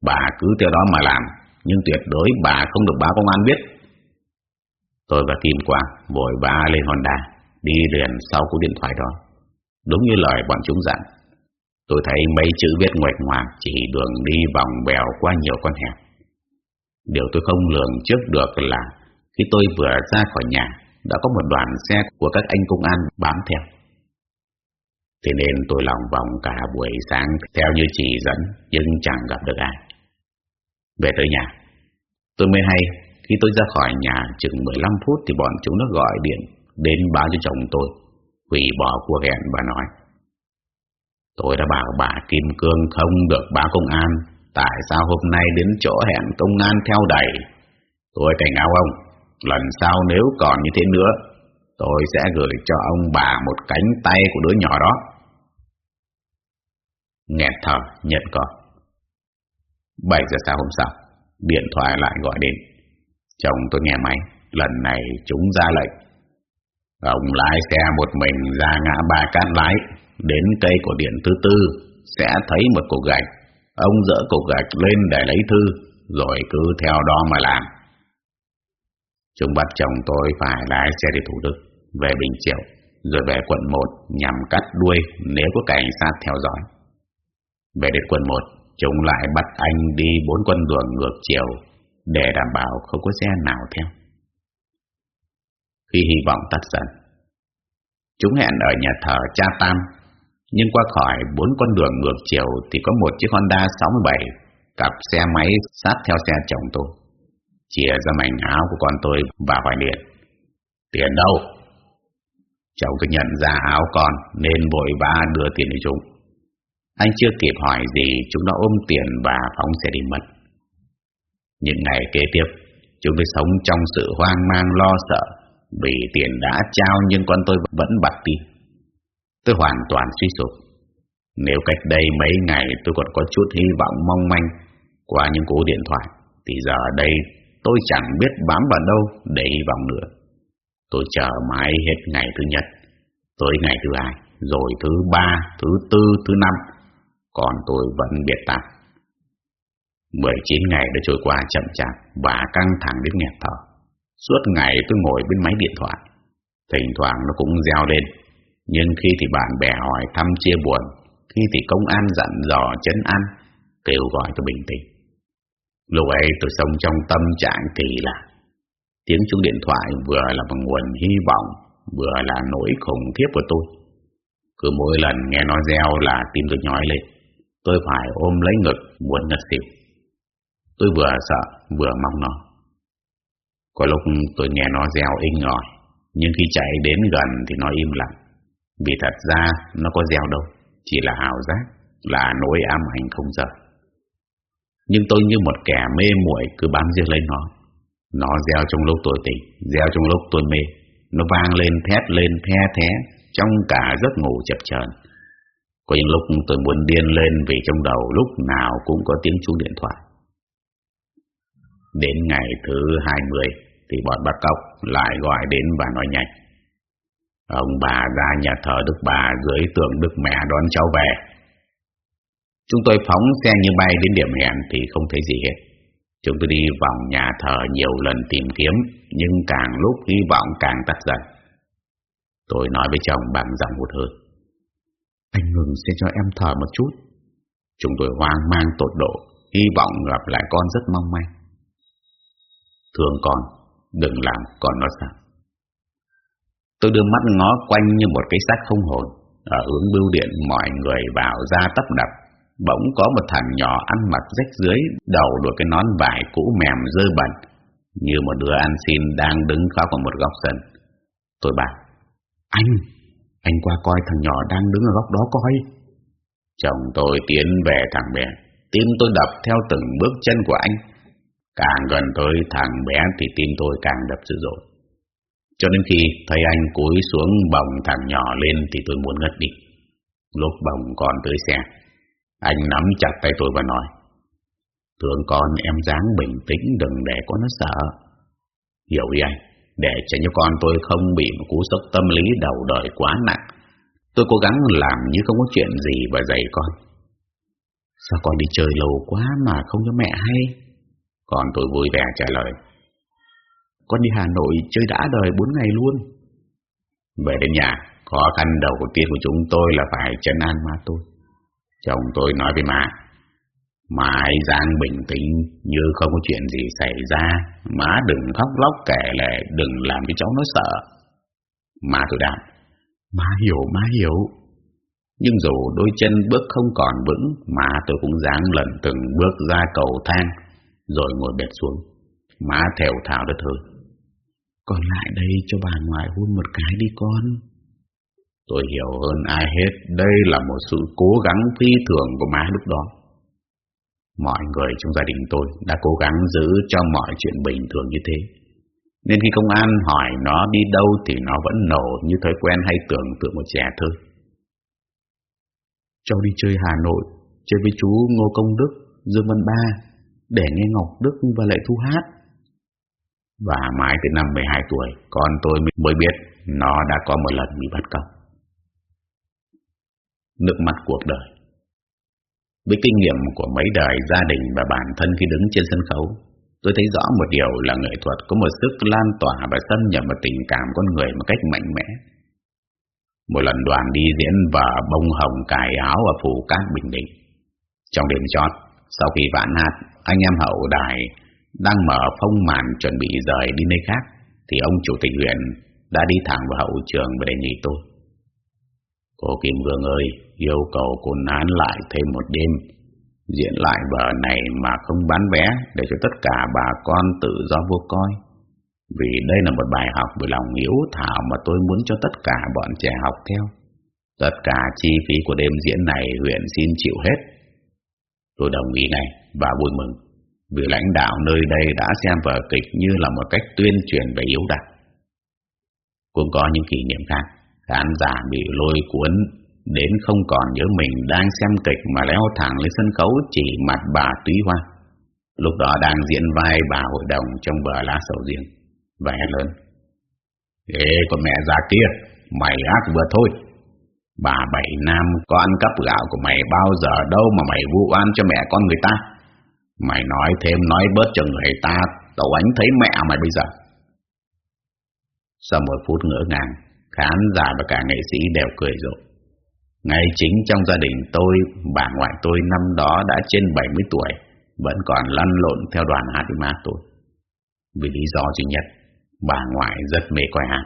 Bà cứ theo đó mà làm, nhưng tuyệt đối bà không được báo công an biết. Tôi và Kim Quang vội vã lên Honda, đi liền sau cú điện thoại đó. Đúng như lời bọn chúng dặn. Tôi thấy mấy chữ viết ngoạch ngoạc chỉ đường đi vòng bèo qua nhiều con hẻm. Điều tôi không lường trước được là khi tôi vừa ra khỏi nhà đã có một đoàn xe của các anh công an bám theo. Thế nên tôi lòng vòng cả buổi sáng theo như chỉ dẫn nhưng chẳng gặp được ai. Về tới nhà, tôi mới hay khi tôi ra khỏi nhà chừng 15 phút thì bọn chúng nó gọi điện đến báo cho chồng tôi, hủy bỏ cuộc hẹn và nói. Tôi đã bảo bà Kim Cương không được báo công an, tại sao hôm nay đến chỗ hẹn công an theo đầy. Tôi cảnh áo ông, lần sau nếu còn như thế nữa, tôi sẽ gửi cho ông bà một cánh tay của đứa nhỏ đó. Nghẹt thở, nhận con. 7 giờ sáng hôm sau, điện thoại lại gọi đến. Chồng tôi nghe máy, lần này chúng ra lệnh. Ông lái xe một mình ra ngã ba cát lái, đến cây của điện thứ tư, sẽ thấy một cục gạch. Ông dỡ cục gạch lên để lấy thư, rồi cứ theo đó mà làm. Chúng bắt chồng tôi phải lái xe đi Thủ Đức, về Bình Triệu, rồi về quận 1 nhằm cắt đuôi nếu có cảnh sát theo dõi. Về đến quận 1, chúng lại bắt anh đi bốn con đường ngược chiều để đảm bảo không có xe nào theo. Khi hy vọng tắt dần, chúng hẹn ở nhà thờ Cha Tam, nhưng qua khỏi bốn con đường ngược chiều thì có một chiếc Honda 67, cặp xe máy sát theo xe chồng tôi. Chìa ra mảnh áo của con tôi và hỏi điện. Tiền đâu? Chồng tôi nhận ra áo con nên vội vã đưa tiền cho chúng. Anh chưa kịp hỏi gì, chúng nó ôm tiền và phóng xe đi mất. Những ngày kế tiếp, chúng tôi sống trong sự hoang mang lo sợ vì tiền đã trao nhưng con tôi vẫn bật đi. Tôi hoàn toàn suy sụp. Nếu cách đây mấy ngày tôi còn có chút hy vọng mong manh qua những cú điện thoại, thì giờ đây tôi chẳng biết bám vào đâu để hy vọng nữa. Tôi chờ mãi hết ngày thứ nhất, tới ngày thứ hai, rồi thứ ba, thứ tư, thứ năm, còn tôi vẫn biệt tạp. 19 ngày đã trôi qua chậm chạp và căng thẳng đến nghẹt thở. Suốt ngày tôi ngồi bên máy điện thoại. Thỉnh thoảng nó cũng reo lên. Nhưng khi thì bạn bè hỏi thăm chia buồn, khi thì công an dặn dò chấn an, kêu gọi tôi bình tĩnh. Lúc ấy tôi sống trong tâm trạng kỳ lạ. Tiếng chuông điện thoại vừa là một nguồn hy vọng, vừa là nỗi khủng khiếp của tôi. Cứ mỗi lần nghe nó reo là tim tôi nhói lên. Tôi phải ôm lấy ngực, muốn ngất xỉu. Tôi vừa sợ, vừa mong nó. Có lúc tôi nghe nó reo inh ngòi, nhưng khi chạy đến gần thì nó im lặng. Vì thật ra nó có reo đâu, chỉ là hào giác, là nỗi ám ảnh không giờ. Nhưng tôi như một kẻ mê muội cứ bám riêng lấy nó. Nó reo trong lúc tôi tỉnh, reo trong lúc tôi mê. Nó vang lên thét lên the thé trong cả giấc ngủ chập chờn. Có những lúc tôi muốn điên lên vì trong đầu lúc nào cũng có tiếng chuông điện thoại. Đến ngày thứ 20 thì bọn bắt cóc lại gọi đến và nói nhanh. Ông bà ra nhà thờ Đức Bà dưới tượng Đức Mẹ đón cháu về. Chúng tôi phóng xe như bay đến điểm hẹn thì không thấy gì hết. Chúng tôi đi vòng nhà thờ nhiều lần tìm kiếm, nhưng càng lúc hy vọng càng tắt dần. Tôi nói với chồng bằng giọng một hơi. Anh ngừng sẽ cho em thở một chút. Chúng tôi hoang mang tột độ, hy vọng gặp lại con rất mong manh. Thương con, đừng làm con nó sợ. Tôi đưa mắt ngó quanh như một cái xác không hồn. Ở hướng bưu điện mọi người vào ra tấp đập. Bỗng có một thằng nhỏ ăn mặc rách dưới, đầu đội cái nón vải cũ mềm dơ bẩn, như một đứa ăn xin đang đứng khóc ở một góc sân. Tôi bảo, anh, anh qua coi thằng nhỏ đang đứng ở góc đó coi. Chồng tôi tiến về thằng bé, tim tôi đập theo từng bước chân của anh. Càng gần tới thằng bé thì tim tôi càng đập dữ dội. Cho đến khi thấy anh cúi xuống bồng thằng nhỏ lên thì tôi muốn ngất đi. Lúc bồng còn tới xe, anh nắm chặt tay tôi và nói, Thương con em dáng bình tĩnh đừng để con nó sợ. Hiểu ý anh, để cho cho con tôi không bị một cú sốc tâm lý đầu đời quá nặng. Tôi cố gắng làm như không có chuyện gì và dạy con. Sao con đi chơi lâu quá mà không cho mẹ hay? Còn tôi vui vẻ trả lời. Con đi Hà Nội chơi đã đời 4 ngày luôn. Về đến nhà, khó khăn đầu tiên của chúng tôi là phải trấn an má tôi. Chồng tôi nói với má, mãi giang bình tĩnh như không có chuyện gì xảy ra, má đừng khóc lóc kể lệ, đừng làm cho cháu nó sợ. Má tôi đáp, má hiểu, má hiểu. Nhưng dù đôi chân bước không còn vững, má tôi cũng dáng lần từng bước ra cầu thang, rồi ngồi bệt xuống. Má theo thảo đất thôi. Con lại đây cho bà ngoại hôn một cái đi con. Tôi hiểu hơn ai hết, đây là một sự cố gắng phi thường của má lúc đó. Mọi người trong gia đình tôi đã cố gắng giữ cho mọi chuyện bình thường như thế. Nên khi công an hỏi nó đi đâu thì nó vẫn nổ như thói quen hay tưởng tượng một trẻ thơ. Cháu đi chơi Hà Nội, chơi với chú Ngô Công Đức, Dương Văn Ba, để nghe Ngọc Đức và Lệ Thu hát. Và mãi từ năm 12 tuổi, con tôi mới biết nó đã có một lần bị bắt cóc. Nước mắt cuộc đời với kinh nghiệm của mấy đời gia đình và bản thân khi đứng trên sân khấu, tôi thấy rõ một điều là nghệ thuật có một sức lan tỏa và xâm nhập vào tình cảm con người một cách mạnh mẽ. Một lần đoàn đi diễn và bông hồng cài áo ở phủ cát Bình Định. Trong đêm chót, sau khi vạn hát, anh em hậu đài đang mở phong màn chuẩn bị rời đi nơi khác, thì ông chủ tịch huyện đã đi thẳng vào hậu trường và đề nghị tôi. Cô Kim Vương ơi, yêu cầu cô nán lại thêm một đêm, diễn lại vở này mà không bán vé để cho tất cả bà con tự do vô coi. Vì đây là một bài học về lòng hiếu thảo mà tôi muốn cho tất cả bọn trẻ học theo. Tất cả chi phí của đêm diễn này huyện xin chịu hết. Tôi đồng ý này và vui mừng vì lãnh đạo nơi đây đã xem vở kịch như là một cách tuyên truyền về yếu đạo. Cũng có những kỷ niệm khác, khán giả bị lôi cuốn đến không còn nhớ mình đang xem kịch mà leo thẳng lên sân khấu chỉ mặt bà Túy Hoa. Lúc đó đang diễn vai bà hội đồng trong bờ lá sầu riêng và hét lớn. Ê con mẹ già kia, mày ác vừa thôi. Bà Bảy Nam có ăn cắp gạo của mày bao giờ đâu mà mày vu oan cho mẹ con người ta. Mày nói thêm nói bớt cho người ta, tao ánh thấy mẹ mày bây giờ. Sau một phút ngỡ ngàng, khán giả và cả nghệ sĩ đều cười rộ. Ngay chính trong gia đình tôi, bà ngoại tôi năm đó đã trên 70 tuổi, vẫn còn lăn lộn theo đoàn hát với má tôi. Vì lý do duy nhất, bà ngoại rất mê coi hát.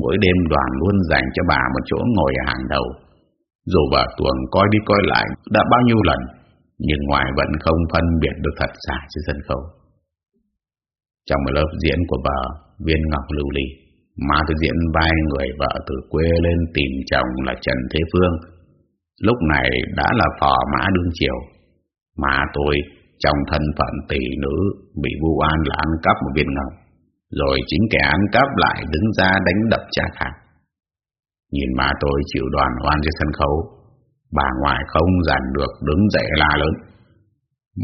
Mỗi đêm đoàn luôn dành cho bà một chỗ ngồi ở hàng đầu. Dù bà tuồng coi đi coi lại đã bao nhiêu lần, nhưng ngoài vẫn không phân biệt được thật giả trên sân khấu. Trong một lớp diễn của bà Viên Ngọc Lưu Ly, má tôi diễn vai người vợ từ quê lên tìm chồng là Trần Thế Phương. Lúc này đã là phò mã đương triều. mà tôi trong thân phận tỷ nữ bị vu an là ăn cắp một viên ngọc. Rồi chính kẻ ăn cắp lại đứng ra đánh đập cha khác. Nhìn má tôi chịu đoàn oan trên sân khấu, bà ngoại không dàn được đứng dậy la lớn.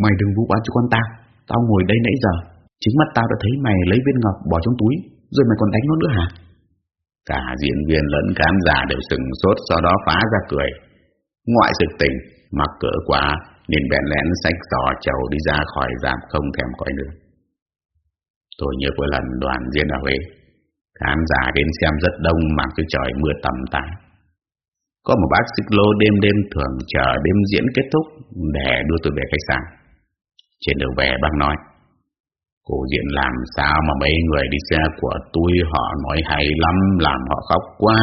Mày đừng vu oan cho con ta, tao ngồi đây nãy giờ, chính mắt tao đã thấy mày lấy viên ngọc bỏ trong túi, rồi mày còn đánh nó nữa hả? Cả diễn viên lẫn khán giả đều sừng sốt sau đó phá ra cười. Ngoại sự tình, mặc cỡ quá nên bèn lén sách giò chầu đi ra khỏi giảm không thèm coi nữa. Tôi nhớ có lần đoàn diễn ở Huế, khán giả đến xem rất đông mặc cho trời mưa tầm tã. Có một bác xích lô đêm đêm thường chờ đêm diễn kết thúc để đưa tôi về khách sạn. Trên đường về bác nói, Cô Diện làm sao mà mấy người đi xe của tôi họ nói hay lắm làm họ khóc quá.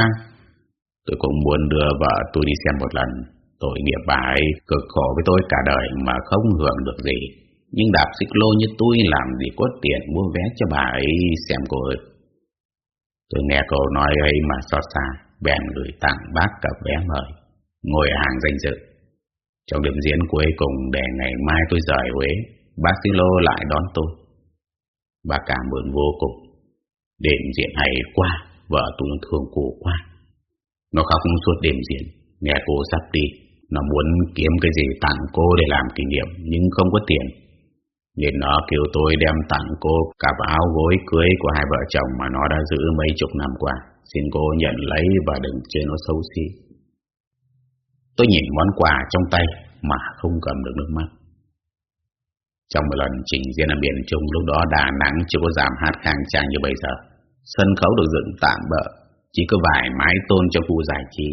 Tôi cũng muốn đưa vợ tôi đi xem một lần. Tội nghiệp bà ấy cực khổ với tôi cả đời mà không hưởng được gì. Nhưng đạp xích lô như tôi làm gì có tiền mua vé cho bà ấy xem cô ơi. Tôi nghe cô nói ấy mà xót xa, bèn gửi tặng bác cặp vé mời, ngồi hàng danh dự. Trong đêm diễn cuối cùng để ngày mai tôi rời Huế, bác xích lô lại đón tôi. Bà cảm ơn vô cùng. Đêm diễn hay quá, vợ tôi thương cô quá. Nó khóc suốt đêm diễn, nghe cô sắp đi, nó muốn kiếm cái gì tặng cô để làm kỷ niệm nhưng không có tiền. Nên nó kêu tôi đem tặng cô cặp áo gối cưới của hai vợ chồng mà nó đã giữ mấy chục năm qua. Xin cô nhận lấy và đừng chơi nó xấu xí. Tôi nhìn món quà trong tay mà không cầm được nước mắt. Trong một lần trình diễn ở miền Trung lúc đó Đà Nẵng chưa có giảm hát khang trang như bây giờ. Sân khấu được dựng tạm bỡ, chỉ có vài mái tôn trong khu giải trí.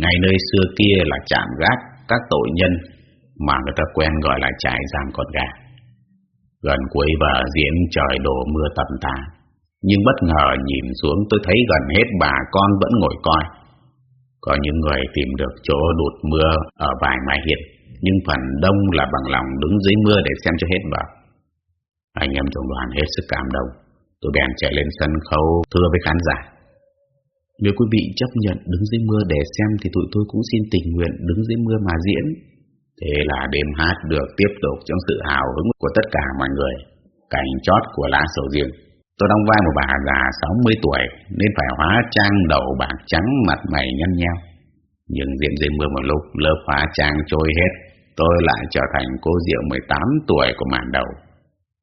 Ngày nơi xưa kia là trạm gác các tội nhân mà người ta quen gọi là trại giam con gà. Gần cuối vở diễn trời đổ mưa tầm tã, nhưng bất ngờ nhìn xuống tôi thấy gần hết bà con vẫn ngồi coi. Có những người tìm được chỗ đụt mưa ở vài mái hiên nhưng phần đông là bằng lòng đứng dưới mưa để xem cho hết vở. Anh em trong đoàn hết sức cảm động, tôi bèn chạy lên sân khấu thưa với khán giả. Nếu quý vị chấp nhận đứng dưới mưa để xem thì tụi tôi cũng xin tình nguyện đứng dưới mưa mà diễn. Thế là đêm hát được tiếp tục trong sự hào hứng của tất cả mọi người. Cảnh chót của lá sầu riêng. Tôi đóng vai một bà già 60 tuổi nên phải hóa trang đầu bạc trắng mặt mày nhăn nheo. Nhưng diễn dưới mưa một lúc lớp hóa trang trôi hết tôi lại trở thành cô Diệu 18 tuổi của màn đầu.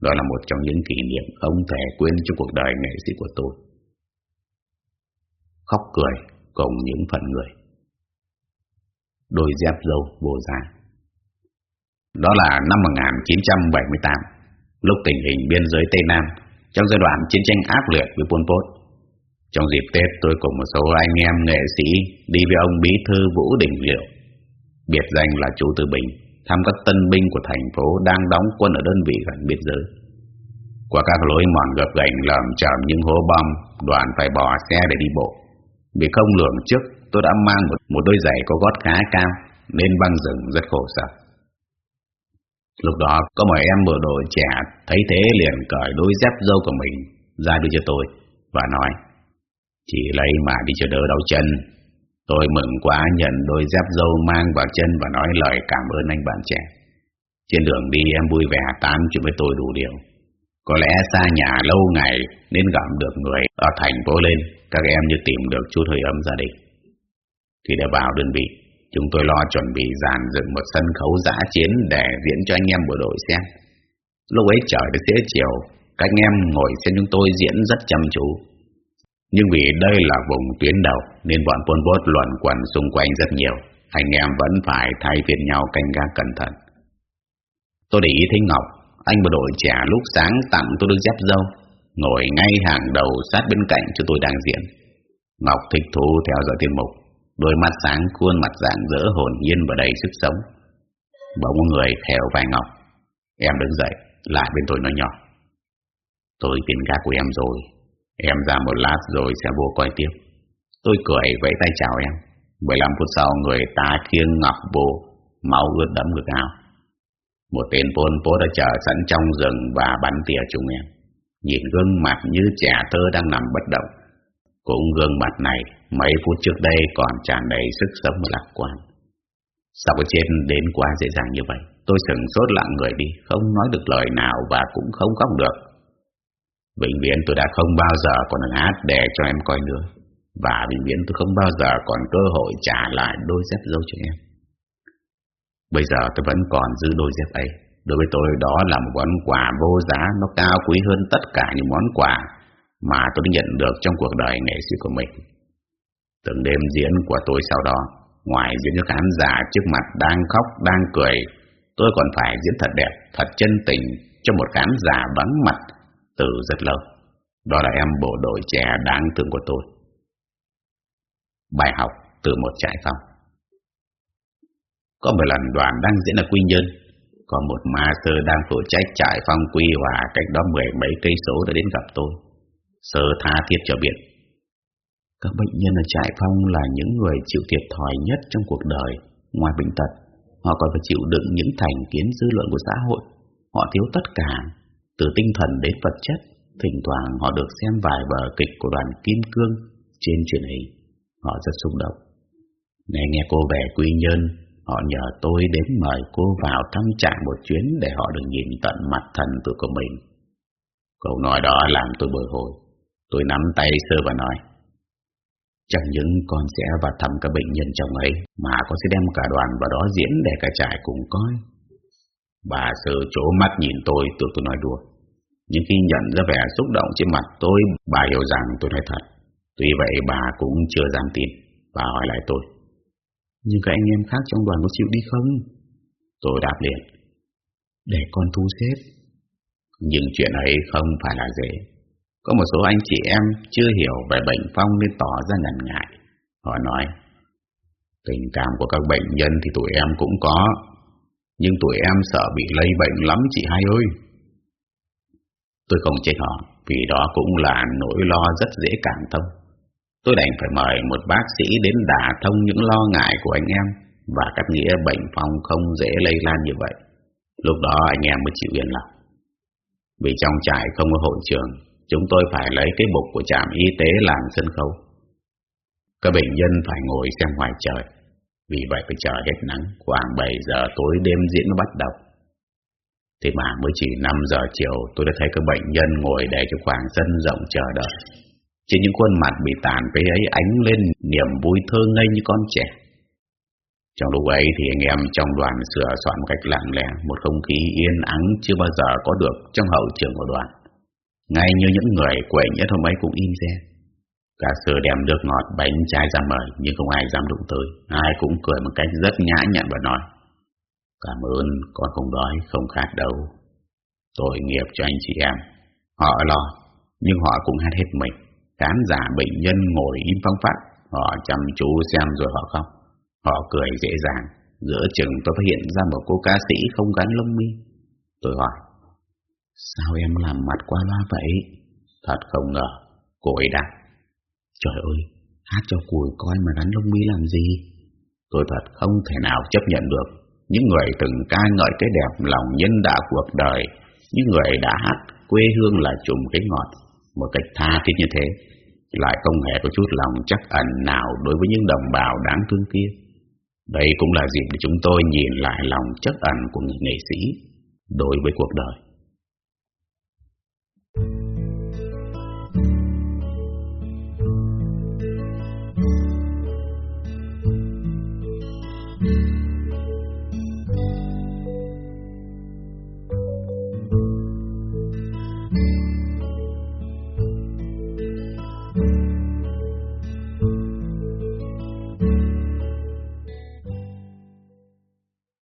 Đó là một trong những kỷ niệm không thể quên trong cuộc đời nghệ sĩ của tôi. Khóc cười cùng những phần người. Đôi dép dâu vô giá. Đó là năm 1978, lúc tình hình biên giới Tây Nam trong giai đoạn chiến tranh ác liệt với Pol Pot. Trong dịp Tết tôi cùng một số anh em nghệ sĩ đi với ông Bí Thư Vũ Đình Liệu, biệt danh là Chú Tư Bình, thăm các tân binh của thành phố đang đóng quân ở đơn vị gần biên giới. Qua các lối mòn gập ghềnh lởm chởm những hố bom, đoàn phải bỏ xe để đi bộ. Vì không lường trước, tôi đã mang một, một đôi giày có gót khá cao, nên băng rừng rất khổ sở. Lúc đó có một em bộ đội trẻ thấy thế liền cởi đôi dép dâu của mình ra đưa cho tôi và nói Chỉ lấy mà đi cho đỡ đau chân Tôi mừng quá nhận đôi dép dâu mang vào chân và nói lời cảm ơn anh bạn trẻ. Trên đường đi em vui vẻ tán chuyện với tôi đủ điều. Có lẽ xa nhà lâu ngày nên gặp được người ở thành phố lên, các em như tìm được chút hơi ấm gia đình. thì đã vào đơn vị, chúng tôi lo chuẩn bị dàn dựng một sân khấu giã chiến để diễn cho anh em bộ đội xem. Lúc ấy trời đã xế chiều, các anh em ngồi xem chúng tôi diễn rất chăm chú. Nhưng vì đây là vùng tuyến đầu nên bọn Pol Pot luẩn quẩn xung quanh rất nhiều. Anh em vẫn phải thay phiên nhau canh gác cẩn thận. Tôi để ý thấy Ngọc, anh bộ đội trẻ lúc sáng tặng tôi đôi dép dâu, ngồi ngay hàng đầu sát bên cạnh cho tôi đang diễn. Ngọc thích thú theo dõi tiết mục, đôi mắt sáng khuôn mặt dạng dỡ hồn nhiên và đầy sức sống. Bỗng người theo vai Ngọc. Em đứng dậy, lại bên tôi nói nhỏ. Tôi tiền gác của em rồi, Em ra một lát rồi sẽ vô coi tiếp. Tôi cười vẫy tay chào em. 15 phút sau người ta khiêng ngọc bồ, máu ướt đẫm ngực áo. Một tên pôn phố đã chờ sẵn trong rừng và bắn tỉa chúng em. Nhìn gương mặt như trẻ thơ đang nằm bất động. Cũng gương mặt này mấy phút trước đây còn tràn đầy sức sống và lạc quan. Sao cái chết đến quá dễ dàng như vậy? Tôi sừng sốt lặng người đi, không nói được lời nào và cũng không khóc được. Vĩnh viễn tôi đã không bao giờ còn được hát để cho em coi nữa. Và vĩnh viễn tôi không bao giờ còn cơ hội trả lại đôi dép dâu cho em. Bây giờ tôi vẫn còn giữ đôi dép ấy. Đối với tôi đó là một món quà vô giá. Nó cao quý hơn tất cả những món quà Mà tôi đã nhận được trong cuộc đời nghệ sĩ của mình. Từng đêm diễn của tôi sau đó Ngoài diễn cho khán giả trước mặt đang khóc, đang cười Tôi còn phải diễn thật đẹp, thật chân tình Cho một khán giả vắng mặt từ rất lâu. Đó là em bộ đội trẻ đáng thương của tôi. Bài học từ một trại phong. Có một lần đoàn đang diễn ở Quy Nhơn, Có một ma sơ đang phụ trách trại phong quy hòa cách đó mười mấy cây số đã đến gặp tôi. Sơ tha thiết cho biết. Các bệnh nhân ở trại phong là những người chịu thiệt thòi nhất trong cuộc đời. Ngoài bệnh tật, họ còn phải chịu đựng những thành kiến dư luận của xã hội. Họ thiếu tất cả, từ tinh thần đến vật chất. Thỉnh thoảng họ được xem vài vở kịch của đoàn Kim Cương trên truyền hình. Họ rất xúc động. Nghe nghe cô về quy nhân, họ nhờ tôi đến mời cô vào thăm trại một chuyến để họ được nhìn tận mặt thần tự của mình. Câu nói đó làm tôi bồi hồi. Tôi nắm tay sơ và nói. Chẳng những con sẽ vào thăm các bệnh nhân trong ấy, mà con sẽ đem cả đoàn vào đó diễn để cả trại cùng coi. Bà sơ chỗ mắt nhìn tôi, tưởng tôi nói đùa. Nhưng khi nhận ra vẻ xúc động trên mặt tôi, bà hiểu rằng tôi nói thật. Tuy vậy bà cũng chưa dám tin. Bà hỏi lại tôi. Nhưng các anh em khác trong đoàn có chịu đi không? Tôi đáp liền. Để con thu xếp. Nhưng chuyện ấy không phải là dễ. Có một số anh chị em chưa hiểu về bệnh phong nên tỏ ra ngần ngại. Họ nói, tình cảm của các bệnh nhân thì tụi em cũng có, nhưng tụi em sợ bị lây bệnh lắm chị hai ơi. Tôi không trách họ, vì đó cũng là nỗi lo rất dễ cảm thông. Tôi đành phải mời một bác sĩ đến đả thông những lo ngại của anh em và cắt nghĩa bệnh phong không dễ lây lan như vậy. Lúc đó anh em mới chịu yên lòng. Vì trong trại không có hội trường, chúng tôi phải lấy cái bục của trạm y tế làm sân khấu. Các bệnh nhân phải ngồi xem ngoài trời, vì vậy phải chờ hết nắng, khoảng 7 giờ tối đêm diễn bắt đầu. Thì mà mới chỉ 5 giờ chiều tôi đã thấy các bệnh nhân ngồi để cho khoảng sân rộng chờ đợi. Trên những khuôn mặt bị tàn phế ấy ánh lên niềm vui thơ ngây như con trẻ. Trong lúc ấy thì anh em trong đoàn sửa soạn một cách lặng lẽ, một không khí yên ắng chưa bao giờ có được trong hậu trường của đoàn. Ngay như những người quậy nhất hôm ấy cũng im re. Cả sửa đem được ngọt bánh trái ra mời nhưng không ai dám đụng tới. Ai cũng cười một cách rất nhã nhặn và nói Cảm ơn, con không đói, không khát đâu. Tội nghiệp cho anh chị em. Họ lo, nhưng họ cũng hát hết mình. Khán giả bệnh nhân ngồi im phong phát, họ chăm chú xem rồi họ không. Họ cười dễ dàng. Giữa chừng tôi phát hiện ra một cô ca sĩ không gắn lông mi. Tôi hỏi, sao em làm mặt quá loa vậy? Thật không ngờ, cô ấy đáp. Trời ơi, hát cho cùi coi mà gắn lông mi làm gì? Tôi thật không thể nào chấp nhận được những người từng ca ngợi cái đẹp lòng nhân đạo cuộc đời, những người đã hát quê hương là chùm cái ngọt, một cách tha thiết như thế, lại không hề có chút lòng chắc ẩn nào đối với những đồng bào đáng thương kia. Đây cũng là dịp để chúng tôi nhìn lại lòng chắc ẩn của người nghệ sĩ đối với cuộc đời.